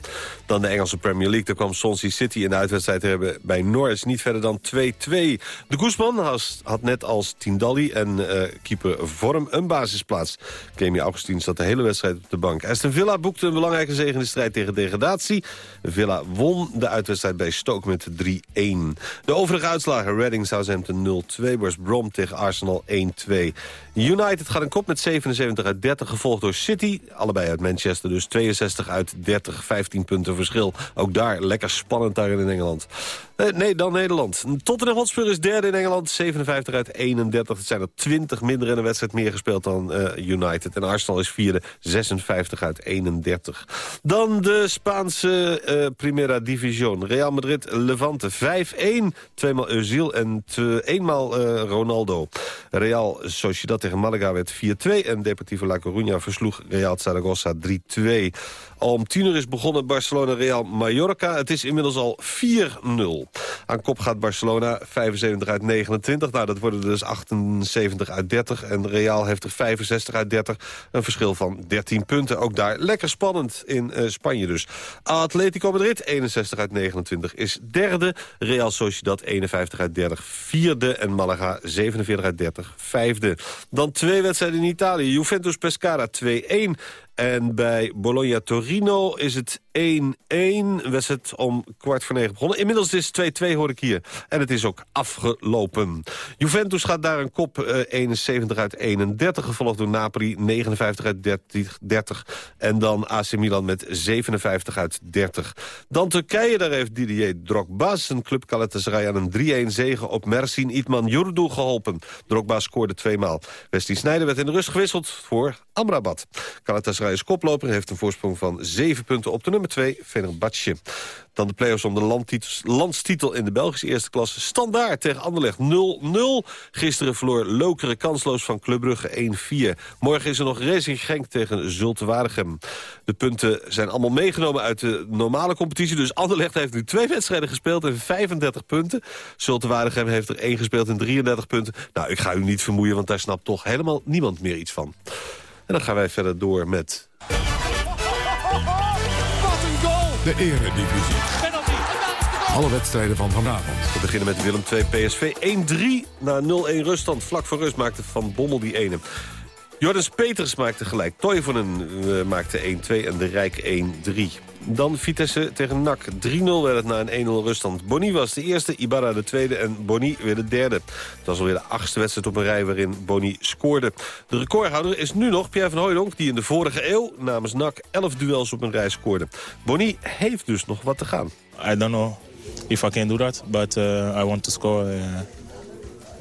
Dan de Engelse Premier League. Daar kwam Swansea City in de uitwedstrijd hebben bij Norwich niet verder dan 2-2. De Guzman had net als Tindalli en uh, keeper Vorm een basisplaats. Kemi Augustin zat de hele wedstrijd op de bank. Aston Villa boekte een belangrijke zege in de strijd tegen degradatie. Villa won de uitwedstrijd bij Stoke met 3-1. De overige uitslagen, Reading Southampton 0-2, West Brom tegen Arsenal 1-2. United gaat een kop met 77 uit 30, gevolgd door City. Allebei uit Manchester, dus 62 uit 30, 15 punten verschil. Ook daar lekker spannend daarin in Engeland. Eh, nee, dan Nederland. Tottenham Hotspur is derde in Engeland, 57 uit 31. Het zijn er 20 minder in een wedstrijd meer gespeeld dan uh, United. En Arsenal is vierde, 56 uit 31. Dan de Spaanse uh, Primera Division. Real Madrid, Levante, 5-1. Tweemaal Özil en eenmaal Ronaldo. Real Sociedad tegen Malaga werd 4-2. En Deportivo La Coruña versloeg Real Zaragoza 3-2. Al om tien uur is begonnen Barcelona-Real Mallorca. Het is inmiddels al 4-0. Aan kop gaat Barcelona 75 uit 29. Nou, dat worden dus 78 uit 30. En Real heeft er 65 uit 30. Een verschil van 13 punten. Ook daar lekker spannend in uh, Spanje dus. Atletico Madrid 61 uit 29 is derde. Real Sociedad 51 uit 30 vierde. En Malaga 47 uit 30 vijfde. Dan twee wedstrijden in Italië. Juventus Pescara 2-1. En bij Bologna-Torino is het 1-1. Wedstrijd om kwart voor negen begonnen. Inmiddels is het 2-2 hoor ik hier. En het is ook afgelopen. Juventus gaat daar een kop uh, 71 uit 31. Gevolgd door Napoli 59 uit 30, 30. En dan AC Milan met 57 uit 30. Dan Turkije, daar heeft Didier Drogba zijn club Galatasaray aan een 3-1 zegen op Mersin Itman Yurdu geholpen. Drogba scoorde tweemaal. Wesley Sneijder werd in de rust gewisseld voor Amrabat. Galatasaray is koploper heeft een voorsprong van 7 punten op de nummer 2, Fenerbahce. Dan de play-offs om de landstitel in de Belgische eerste klasse. Standaard tegen Anderlecht 0-0. Gisteren verloor Lokeren kansloos van Club Brugge 1-4. Morgen is er nog Racing Genk tegen Zulte Waregem. De punten zijn allemaal meegenomen uit de normale competitie. Dus Anderlecht heeft nu twee wedstrijden gespeeld en 35 punten. Zulte Waregem heeft er één gespeeld en 33 punten. Nou, ik ga u niet vermoeien, want daar snapt toch helemaal niemand meer iets van. En dan gaan wij verder door met... De Eredivisie. Alle wedstrijden van vanavond. We beginnen met Willem 2 PSV 1-3 na 0-1 ruststand. Vlak voor rust maakte Van Bommel die ene. Jordans Peters maakte gelijk. Toivonen uh, maakte 1-2 en de Rijk 1-3. Dan Vitesse tegen NAC. 3-0 werd het na een 1-0 ruststand. Bonny was de eerste, Ibarra de tweede en Bonny weer de derde. Het was alweer de achtste wedstrijd op een rij waarin Bonny scoorde. De recordhouder is nu nog Pierre van Hooydonk... die in de vorige eeuw namens NAC 11 duels op een rij scoorde. Bonny heeft dus nog wat te gaan. I don't know if I can do that, but uh, I want to score uh,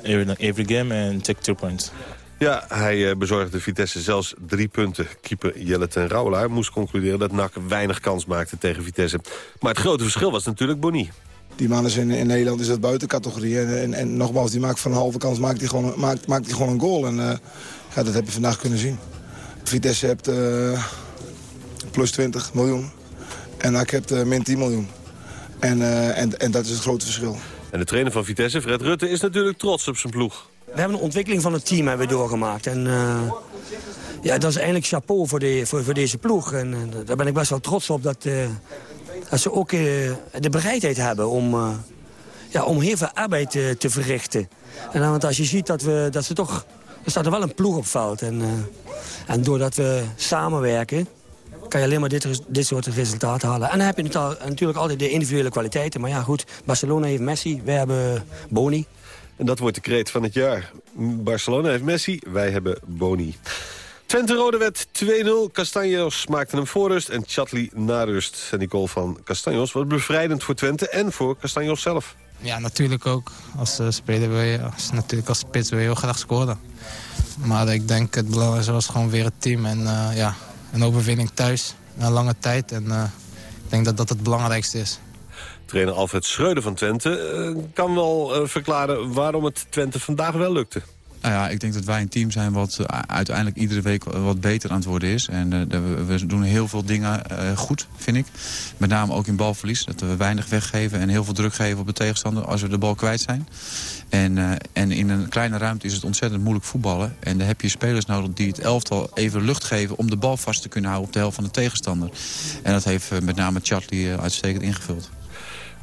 every, every game and take two points. Ja, hij uh, bezorgde Vitesse zelfs drie punten. Keeper Jelle ten Rauwelaar moest concluderen dat NAC weinig kans maakte tegen Vitesse. Maar het grote verschil was natuurlijk Bonny. Die man is in, in Nederland is dat buitencategorie. En, en, en, nogmaals, die maakt van een halve kans maakt hij gewoon, maakt, maakt gewoon een goal. En uh, ja, dat heb je vandaag kunnen zien. Vitesse hebt uh, plus 20 miljoen. En NAC hebt min 10 miljoen. En, en, en dat is het grote verschil. En de trainer van Vitesse, Fred Rutte, is natuurlijk trots op zijn ploeg. We hebben een ontwikkeling van het team hebben we doorgemaakt. En uh, ja, dat is eigenlijk chapeau voor, de, voor, voor deze ploeg. En uh, daar ben ik best wel trots op dat, uh, dat ze ook de bereidheid hebben om, ja, om heel veel arbeid te verrichten. En dan, want als je ziet dat, we, dat ze toch... Er staat er wel een ploeg op veld. En, en doordat we samenwerken kan je alleen maar dit, dit soort resultaten halen. En dan heb je natuurlijk altijd de individuele kwaliteiten. Maar ja, goed, Barcelona heeft Messi, wij hebben Boni. En dat wordt de kreet van het jaar. Barcelona heeft Messi, wij hebben Boni. Twente-Rode werd 2-0. Castanjos maakte een voorrust en Chatli narust. En die goal van Castanjos was bevrijdend voor Twente en voor Castanjos zelf. Ja, natuurlijk ook. Als uh, speler wil je, als, natuurlijk als spits wil je heel graag scoren. Maar ik denk het belangrijkste was gewoon weer het team. En uh, ja, een overwinning thuis na lange tijd. En uh, ik denk dat dat het belangrijkste is. Trainer Alfred Schreuder van Twente uh, kan wel uh, verklaren waarom het Twente vandaag wel lukte. Nou ja, ik denk dat wij een team zijn wat uh, uiteindelijk iedere week wat beter aan het worden is. En we, we, doen heel veel dingen goed, vind ik. Met name ook in balverlies. Dat we weinig weggeven en heel veel druk geven op de tegenstander als we de bal kwijt zijn. En, en in een kleine ruimte is het ontzettend moeilijk voetballen. En daar heb je spelers nodig die het elftal even lucht geven... om de bal vast te kunnen houden op de helft van de tegenstander. En dat heeft met name Charlie uitstekend ingevuld.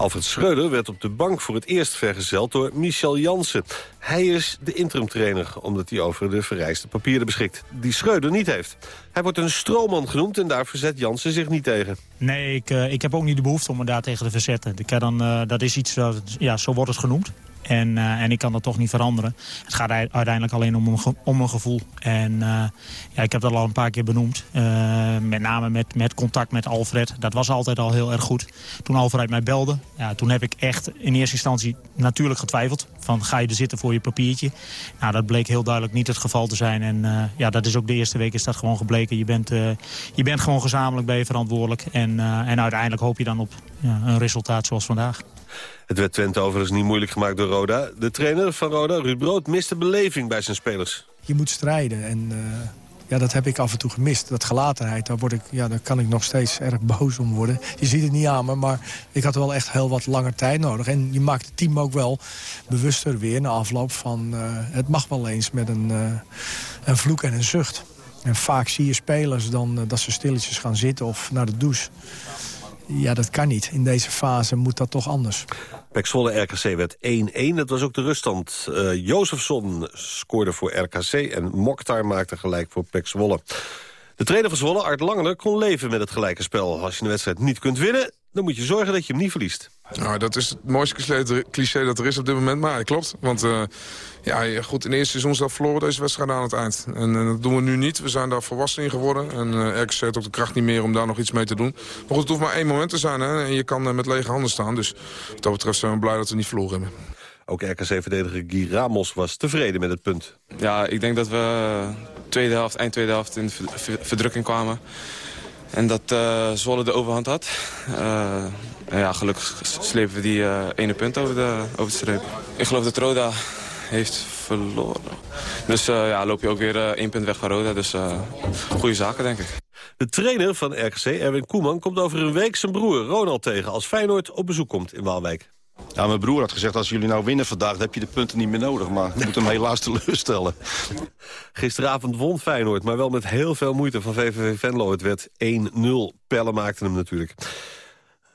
Alfred Schreuder werd op de bank voor het eerst vergezeld door Michel Jansen. Hij is de interimtrainer, omdat hij over de vereiste papieren beschikt... die Schreuder niet heeft. Hij wordt een stroomman genoemd en daar verzet Jansen zich niet tegen. Nee, ik, uh, ik heb ook niet de behoefte om me daar tegen te verzetten. Ik dan, uh, dat is iets, uh, ja, zo wordt het genoemd. En, uh, en ik kan dat toch niet veranderen. Het gaat uiteindelijk alleen om een, om een gevoel. En uh, ja, ik heb dat al een paar keer benoemd. Uh, met name met, met contact met Alfred. Dat was altijd al heel erg goed. Toen Alfred mij belde, ja, toen heb ik echt in eerste instantie natuurlijk getwijfeld. Van ga je er zitten voor je papiertje? Nou, dat bleek heel duidelijk niet het geval te zijn. En ja, dat is ook de eerste week is dat gewoon gebleken. Je bent, je bent gewoon gezamenlijk bij je verantwoordelijk. En, en uiteindelijk hoop je dan op ja, een resultaat zoals vandaag. Het werd Twente overigens niet moeilijk gemaakt door Roda. De trainer van Roda, Ruud Brood, miste beleving bij zijn spelers. Je moet strijden en uh, ja, dat heb ik af en toe gemist. Dat gelatenheid, daar, word ik, ja, daar kan ik nog steeds erg boos om worden. Je ziet het niet aan me, maar ik had wel echt heel wat langer tijd nodig. En je maakt het team ook wel bewuster weer na afloop van... Uh, het mag wel eens met een, uh, een vloek en een zucht. En vaak zie je spelers dan dat ze stilletjes gaan zitten of naar de douche. Ja, dat kan niet. In deze fase moet dat toch anders. Pek Zwolle RKC werd 1-1. Dat was ook de ruststand. Uh, Jozefson scoorde voor RKC en Mokhtar maakte gelijk voor Pek Zwolle. De trainer van Zwolle, Art Langeler, kon leven met het gelijke spel. Als je een wedstrijd niet kunt winnen, dan moet je zorgen dat je hem niet verliest. Nou, dat is het mooiste cliché dat er is op dit moment. Maar het klopt. Want uh, ja, goed, in eerste seizoen zelf verloren deze wedstrijd aan het eind. En, en, dat doen we nu niet. We zijn daar volwassen in geworden. En uh, RKC heeft ook de kracht niet meer om daar nog iets mee te doen. Maar goed, het hoeft maar één moment te zijn. Hè? En je kan uh, met lege handen staan. Dus wat dat betreft zijn we blij dat we niet verloren hebben. Ook RKC-verdediger Guy Ramos was tevreden met het punt. Ja, ik denk dat we tweede helft, eind tweede helft in verdrukking kwamen. En dat uh, Zwolle de overhand had. Uh, ja, gelukkig slepen we die uh, ene punt over de, over de streep. Ik geloof dat Roda heeft verloren. Dus ja, loop je ook weer één punt weg van Roda. Dus goede zaken, denk ik. De trainer van RKC, Erwin Koeman, komt over een week zijn broer Ronald tegen... als Feyenoord op bezoek komt in Waalwijk. Ja, mijn broer had gezegd, als jullie nou winnen vandaag... dan heb je de punten niet meer nodig, maar ik moet hem helaas teleurstellen. Gisteravond won Feyenoord, maar wel met heel veel moeite van VVV Venlo. Het werd 1-0. Pellen maakten hem natuurlijk.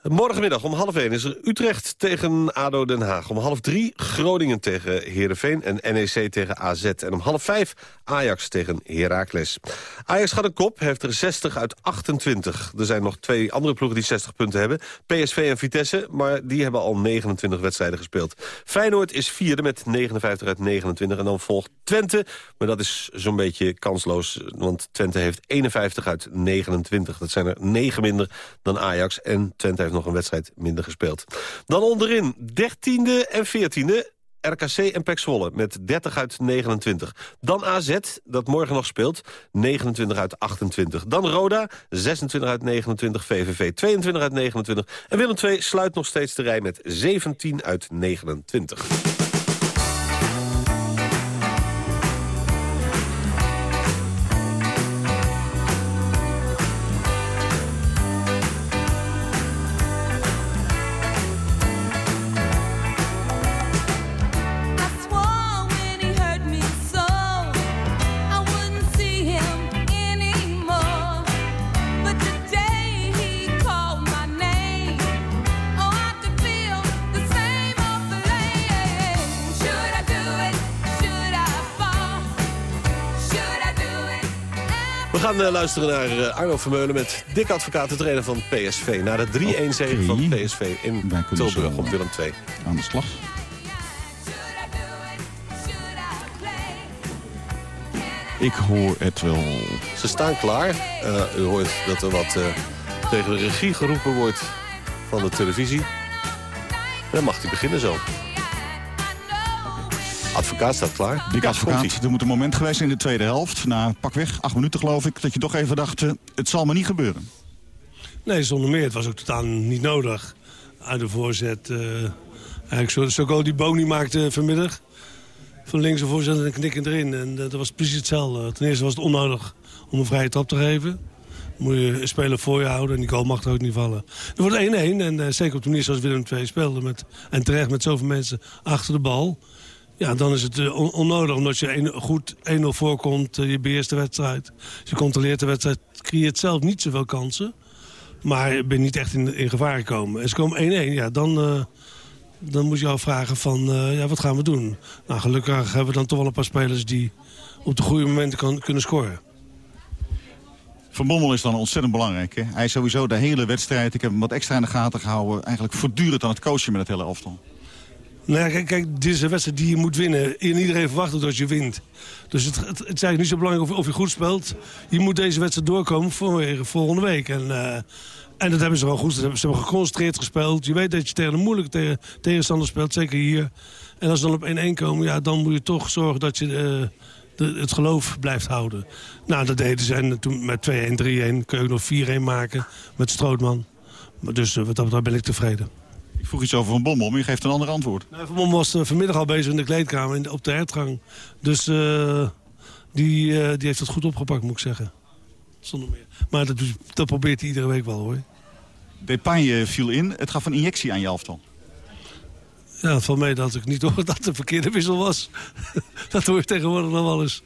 Morgenmiddag om half 1 is er Utrecht tegen ADO Den Haag. Om half 3 Groningen tegen Heerenveen en NEC tegen AZ. En om half 5 Ajax tegen Heracles. Ajax gaat een kop, heeft er 60 uit 28. Er zijn nog twee andere ploegen die 60 punten hebben. PSV en Vitesse, maar die hebben al 29 wedstrijden gespeeld. Feyenoord is vierde met 59 uit 29. En dan volgt Twente, maar dat is zo'n beetje kansloos. Want Twente heeft 51 uit 29. Dat zijn er 9 minder dan Ajax. En Twente heeft nog een wedstrijd minder gespeeld. Dan onderin 13e en 14e. RKC en Pek met 30 uit 29. Dan AZ, dat morgen nog speelt, 29 uit 28. Dan Roda, 26 uit 29. VVV, 22 uit 29. En Willem II sluit nog steeds de rij met 17 uit 29. Luisteren naar uh, Arno Vermeulen met Dick Advocaat, de trainer van PSV. Na de 3-1 zege van PSV in Tilburg op Willem II. Aan de slag. Ik hoor het wel. Ze staan klaar. Uh, u hoort dat er wat tegen de regie geroepen wordt van de televisie. Dan mag hij beginnen zo. Advocaat staat klaar. Dik advocaat, er moet een moment geweest in de tweede helft. Na pakweg acht minuten geloof ik. Dat je toch even dacht, uh, het zal me niet gebeuren. Nee, zonder meer. Het was ook totaal niet nodig. Uit de voorzet. Uh, eigenlijk zo, zo goal die Boni maakte vanmiddag. Van links een voorzet en een knikken erin. En uh, dat was precies hetzelfde. Ten eerste was het onnodig om een vrije trap te geven. moet je een speler voor je houden en die goal mag er ook niet vallen. Er wordt 1-1 en uh, zeker op de manier zoals Willem II speelde. Met, en terecht met zoveel mensen achter de bal. Ja, dan is het on onnodig, omdat je een, goed 1-0 voorkomt. Uh, je beheerst de wedstrijd. Je controleert de wedstrijd, creëert zelf niet zoveel kansen. Maar ben niet echt in, gevaar gekomen. En ze komen 1-1, ja, dan, uh, dan moet je al vragen van, ja, wat gaan we doen? Nou, gelukkig hebben we dan toch wel een paar spelers die op de goede momenten kan, kunnen scoren. Van Bommel is dan ontzettend belangrijk. Hè? Hij is sowieso de hele wedstrijd, ik heb hem wat extra in de gaten gehouden... eigenlijk voortdurend aan het coachen met het hele elftal. Nou kijk, dit is een wedstrijd die je moet winnen. En iedereen verwacht dat je wint. Dus het, het, het, is eigenlijk niet zo belangrijk of, je goed speelt. Je moet deze wedstrijd doorkomen voor volgende week. En, uh, en dat hebben ze wel goed. Ze hebben, geconcentreerd gespeeld. Je weet dat je tegen een moeilijke tegen, tegenstander speelt, zeker hier. En als ze dan op 1-1 komen, ja, dan moet je toch zorgen dat je... Uh, de, het geloof blijft houden. Nou, dat deden ze. En toen met 2-1, 3-1 kun je nog 4-1 maken met Strootman. Dus uh, ben ik tevreden. Ik vroeg iets over Van Bommel, maar je geeft een ander antwoord. Nou, van Bommel was uh, vanmiddag al bezig in de kleedkamer in op de hertgang. Dus uh, die, uh, die heeft het goed opgepakt, moet ik zeggen. Zonder meer. Maar dat, dat probeert hij iedere week wel, hoor. Depay viel in. Het gaf een injectie aan je elftal. Ja, het valt mee dat ik niet hoor dat het een verkeerde wissel was. dat hoor ik tegenwoordig nog wel eens.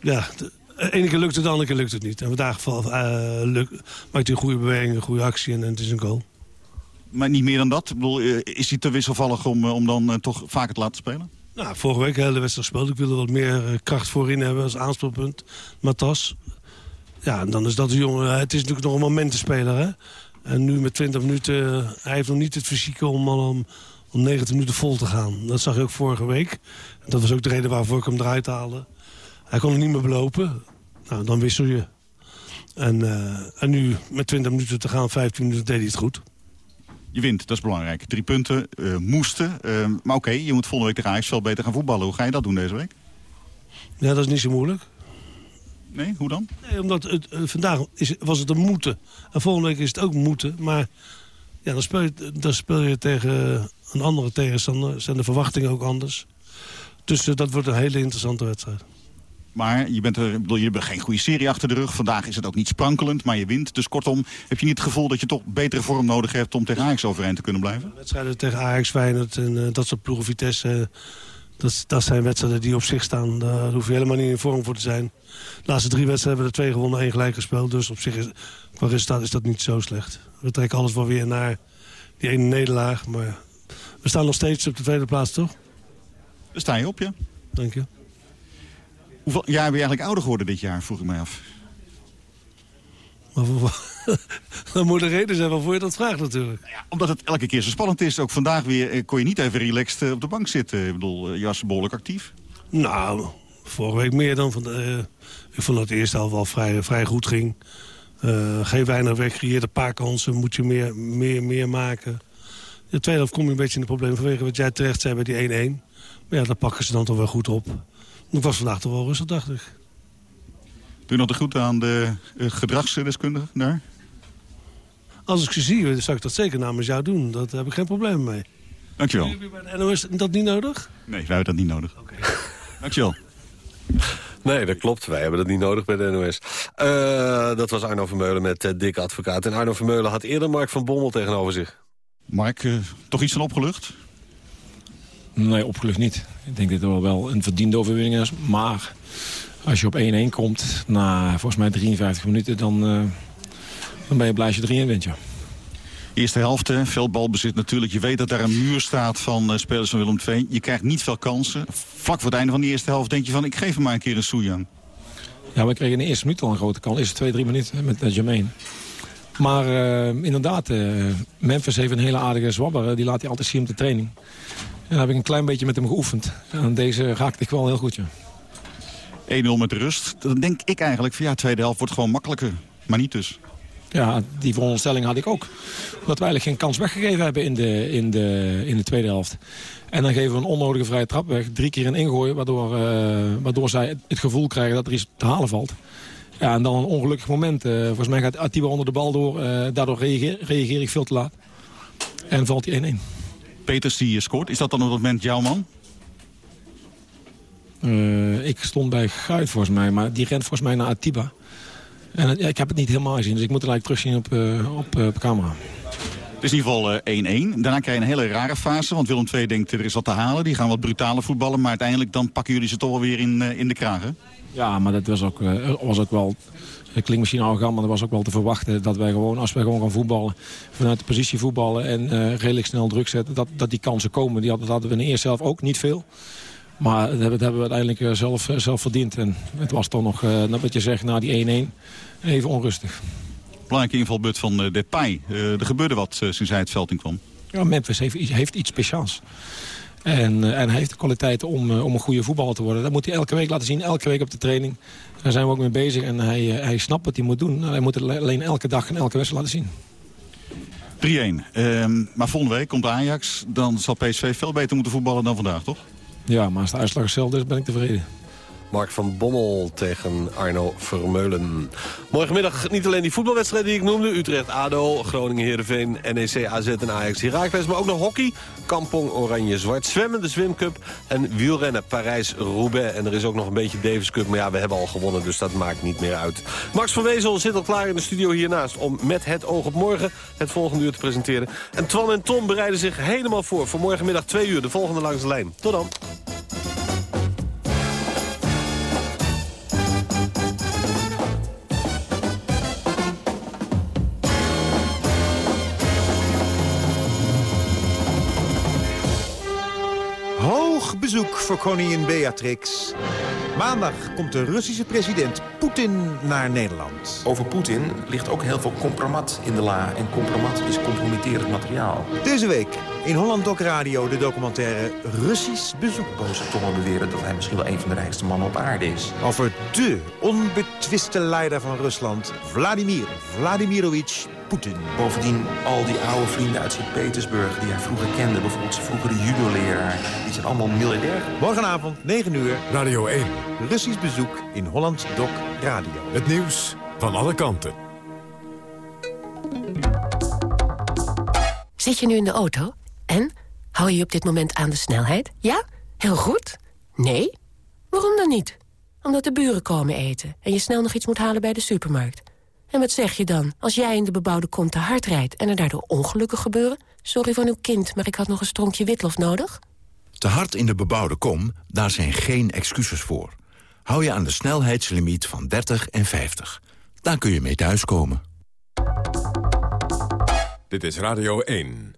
Ja, de ene keer lukt het, de andere keer lukt het niet. En vandaag uh, lukt, maakt hij een goede beweging, een goede actie en, en het is een goal. Maar niet meer dan dat? Ik bedoel, is hij te wisselvallig om, om dan uh, toch vaker te laten spelen? Nou, vorige week hele wedstrijd gespeeld. Ik wilde wat meer kracht voorin hebben als aanspeelpunt. Matas. Ja, en dan is dat de jongen... Het is natuurlijk nog een momentenspeler, hè. En nu met 20 minuten... hij heeft nog niet het fysieke om al om, om 90 minuten vol te gaan. Dat zag je ook vorige week. Dat was ook de reden waarvoor ik hem eruit haalde. Hij kon er niet meer belopen. Nou, dan wissel je. En, en nu met 20 minuten te gaan, 15 minuten, deed hij het goed. Je wint, dat is belangrijk. Drie punten uh, moesten. Uh, maar oké, okay, je moet volgende week tegen Ajax veel beter gaan voetballen. Hoe ga je dat doen deze week? Ja, dat is niet zo moeilijk. Nee, hoe dan? Nee, omdat het, uh, vandaag is, was het een moeten. En volgende week is het ook moeten. Maar ja, dan, speel je, dan speel je tegen een andere tegenstander. Zijn de verwachtingen ook anders. Dus dat wordt een hele interessante wedstrijd. Maar je, bent er, bedoel, je hebt geen goede serie achter de rug. Vandaag is het ook niet sprankelend, maar je wint. Dus kortom, heb je niet het gevoel dat je toch betere vorm nodig hebt... om tegen Ajax overeind te kunnen blijven? Wedstrijden tegen Ajax, Feyenoord en uh, dat soort ploegen, Vitesse... Dat, dat zijn wedstrijden die op zich staan. Daar hoef je helemaal niet in vorm voor te zijn. De laatste drie wedstrijden hebben we er twee gewonnen, één gelijk gespeeld. Dus op zich, is, qua resultaat is dat niet zo slecht. We trekken alles wel weer naar die ene nederlaag. Maar we staan nog steeds op de tweede plaats, toch? Daar sta je op, ja. Dank je. Hoeveel jaar ben je eigenlijk ouder geworden dit jaar, vroeg ik mij af. Dat moet een reden zijn waarvoor je dat vraagt natuurlijk. Nou ja, omdat het elke keer zo spannend is. Ook vandaag weer kon je niet even relaxed op de bank zitten. Ik bedoel, je was behoorlijk actief. Nou, vorige week meer dan. Van de, uh, ik vond dat de eerste half wel vrij, vrij goed ging. Uh, geen weinig weggecreëerd, een paar kansen. Moet je meer, meer, meer maken. De tweede helft kom je een beetje in de problemen vanwege wat jij terecht zei bij die 1-1. Maar ja, dat pakken ze dan toch wel goed op. Het was vandaag toch wel rustig, dacht ik. Doe je nog de groeten aan de uh, gedragsdeskundige daar? Als ik ze zie, zou ik dat zeker namens jou doen. Daar heb ik geen probleem mee. Dankjewel. Jullie bij de NOS dat niet nodig? Nee, wij hebben dat niet nodig. Oké. Dankjewel. Nee, dat klopt. Wij hebben dat niet nodig bij de NOS. Uh, dat was Arno Vermeulen met uh, Dick Advocaat. En Arno Vermeulen had eerder Mark van Bommel tegenover zich. Mark, uh, toch iets van opgelucht? Nee, opgelucht niet. Ik denk dat het wel, wel een verdiende overwinning is. Maar als je op 1-1 komt na volgens mij 53 minuten... dan, dan ben je blij als je 3-1 wint, ja. Eerste helft, hè, veel balbezit natuurlijk. Je weet dat daar een muur staat van uh, spelers van Willem II. Je krijgt niet veel kansen. Vlak voor het einde van de eerste helft denk je van... ik geef hem maar een keer een Soejan. Ja, we kregen in de eerste minuut al een grote kans. Eerste twee, drie minuten met uh, Jermaine. Maar uh, inderdaad, Memphis heeft een hele aardige zwabber. die laat hij altijd zien op de training. En daar heb ik een klein beetje met hem geoefend. En deze raakte ik wel heel goed, ja. 1-0 met rust. Dan denk ik eigenlijk van ja, tweede helft wordt gewoon makkelijker. Maar niet dus. Ja, die veronderstelling had ik ook. Dat we eigenlijk geen kans weggegeven hebben in de, in de, in de tweede helft. En dan geven we een onnodige vrije trap weg. Drie keer een ingooien, waardoor, uh, waardoor zij het gevoel krijgen dat er iets te halen valt. Ja, en dan een ongelukkig moment. Uh, volgens mij gaat Atiba onder de bal door. Uh, daardoor reageer, reageer, ik veel te laat. En valt hij 1-1. Peters die scoort. Is dat dan op dat moment jouw man? ik stond bij Guit volgens mij, maar die rent volgens mij naar Atiba. En ja, ik heb het niet helemaal gezien, dus ik moet het eigenlijk terugzien op, uh, op, uh, op camera. Het is in ieder geval 1-1. Uh, Daarna krijg je een hele rare fase, want Willem II denkt er is wat te halen. Die gaan wat brutaler voetballen, maar uiteindelijk dan pakken jullie ze toch wel weer in, in de kragen. Ja, maar dat was ook, was ook wel Het klinkt misschien arrogant, maar dat was ook wel te verwachten... dat wij gewoon, als wij gewoon gaan voetballen, vanuit de positie voetballen... en uh, redelijk snel druk zetten, dat, dat die kansen komen. Die hadden, dat hadden we in de eerste zelf ook niet veel. Maar dat hebben, we uiteindelijk zelf, zelf verdiend. En het was toch nog, uh, wat je zegt, na die 1-1 even onrustig. Belangrijke invalbeurt van uh, Depay. er gebeurde wat sinds hij het veld in kwam. Ja, Memphis heeft, heeft iets speciaals. En, en hij heeft de kwaliteiten om, om een goede voetballer te worden. Dat moet hij elke week laten zien, elke week op de training. Daar zijn we ook mee bezig en hij, uh, hij snapt wat hij moet doen. Hij moet het alleen elke dag en elke wedstrijd laten zien. 3-1. Ehm, maar volgende week komt Ajax. Dan zal PSV veel beter moeten voetballen dan vandaag, toch? Ja, maar als de uitslag hetzelfde is, ben ik tevreden. Mark van Bommel tegen Arno Vermeulen. Morgenmiddag niet alleen die voetbalwedstrijd die ik noemde. Utrecht-ADO, Groningen-Heerenveen, NEC, AZ en Ajax Heracles. Maar ook nog hockey, Kampong Oranje-Zwart. Zwemmen, de Swim Cup en wielrennen Parijs-Roubaix. En er is ook nog een beetje Davis Cup. Maar ja, we hebben al gewonnen, dus dat maakt niet meer uit. Max van Wezel zit al klaar in de studio hiernaast... om met het oog op morgen het volgende uur te presenteren. En Twan en Tom bereiden zich helemaal voor... voor morgenmiddag 2 uur, de volgende langs de lijn. Tot dan. Voor koningin Beatrix. Maandag komt de Russische president Poetin naar Nederland. Over Poetin ligt ook heel veel compromat in de la. En compromat is compromitterend materiaal. Deze week in Holland Doc Radio de documentaire Russisch bezoek. Boze tongen beweren dat hij misschien wel een van de rijkste mannen op aarde is. Over de onbetwiste leider van Rusland, Vladimir Vladimirovich Poetin. Bovendien al die oude vrienden uit Sint-Petersburg die hij vroeger kende. Bijvoorbeeld zijn vroegere judo-leraar. Die zijn allemaal miljardair. Morgenavond, 9 uur. Radio 1. Russisch bezoek in Holland Doc Radio. Het nieuws van alle kanten. Zit je nu in de auto? En? Hou je op dit moment aan de snelheid? Ja? Heel goed? Nee? Waarom dan niet? Omdat de buren komen eten en je snel nog iets moet halen bij de supermarkt. En wat zeg je dan als jij in de bebouwde kom te hard rijdt... en er daardoor ongelukken gebeuren? Sorry van uw kind, maar ik had nog een stronkje witlof nodig. Te hard in de bebouwde kom, daar zijn geen excuses voor. Hou je aan de snelheidslimiet van 30 en 50. Daar kun je mee thuiskomen. Dit is Radio 1.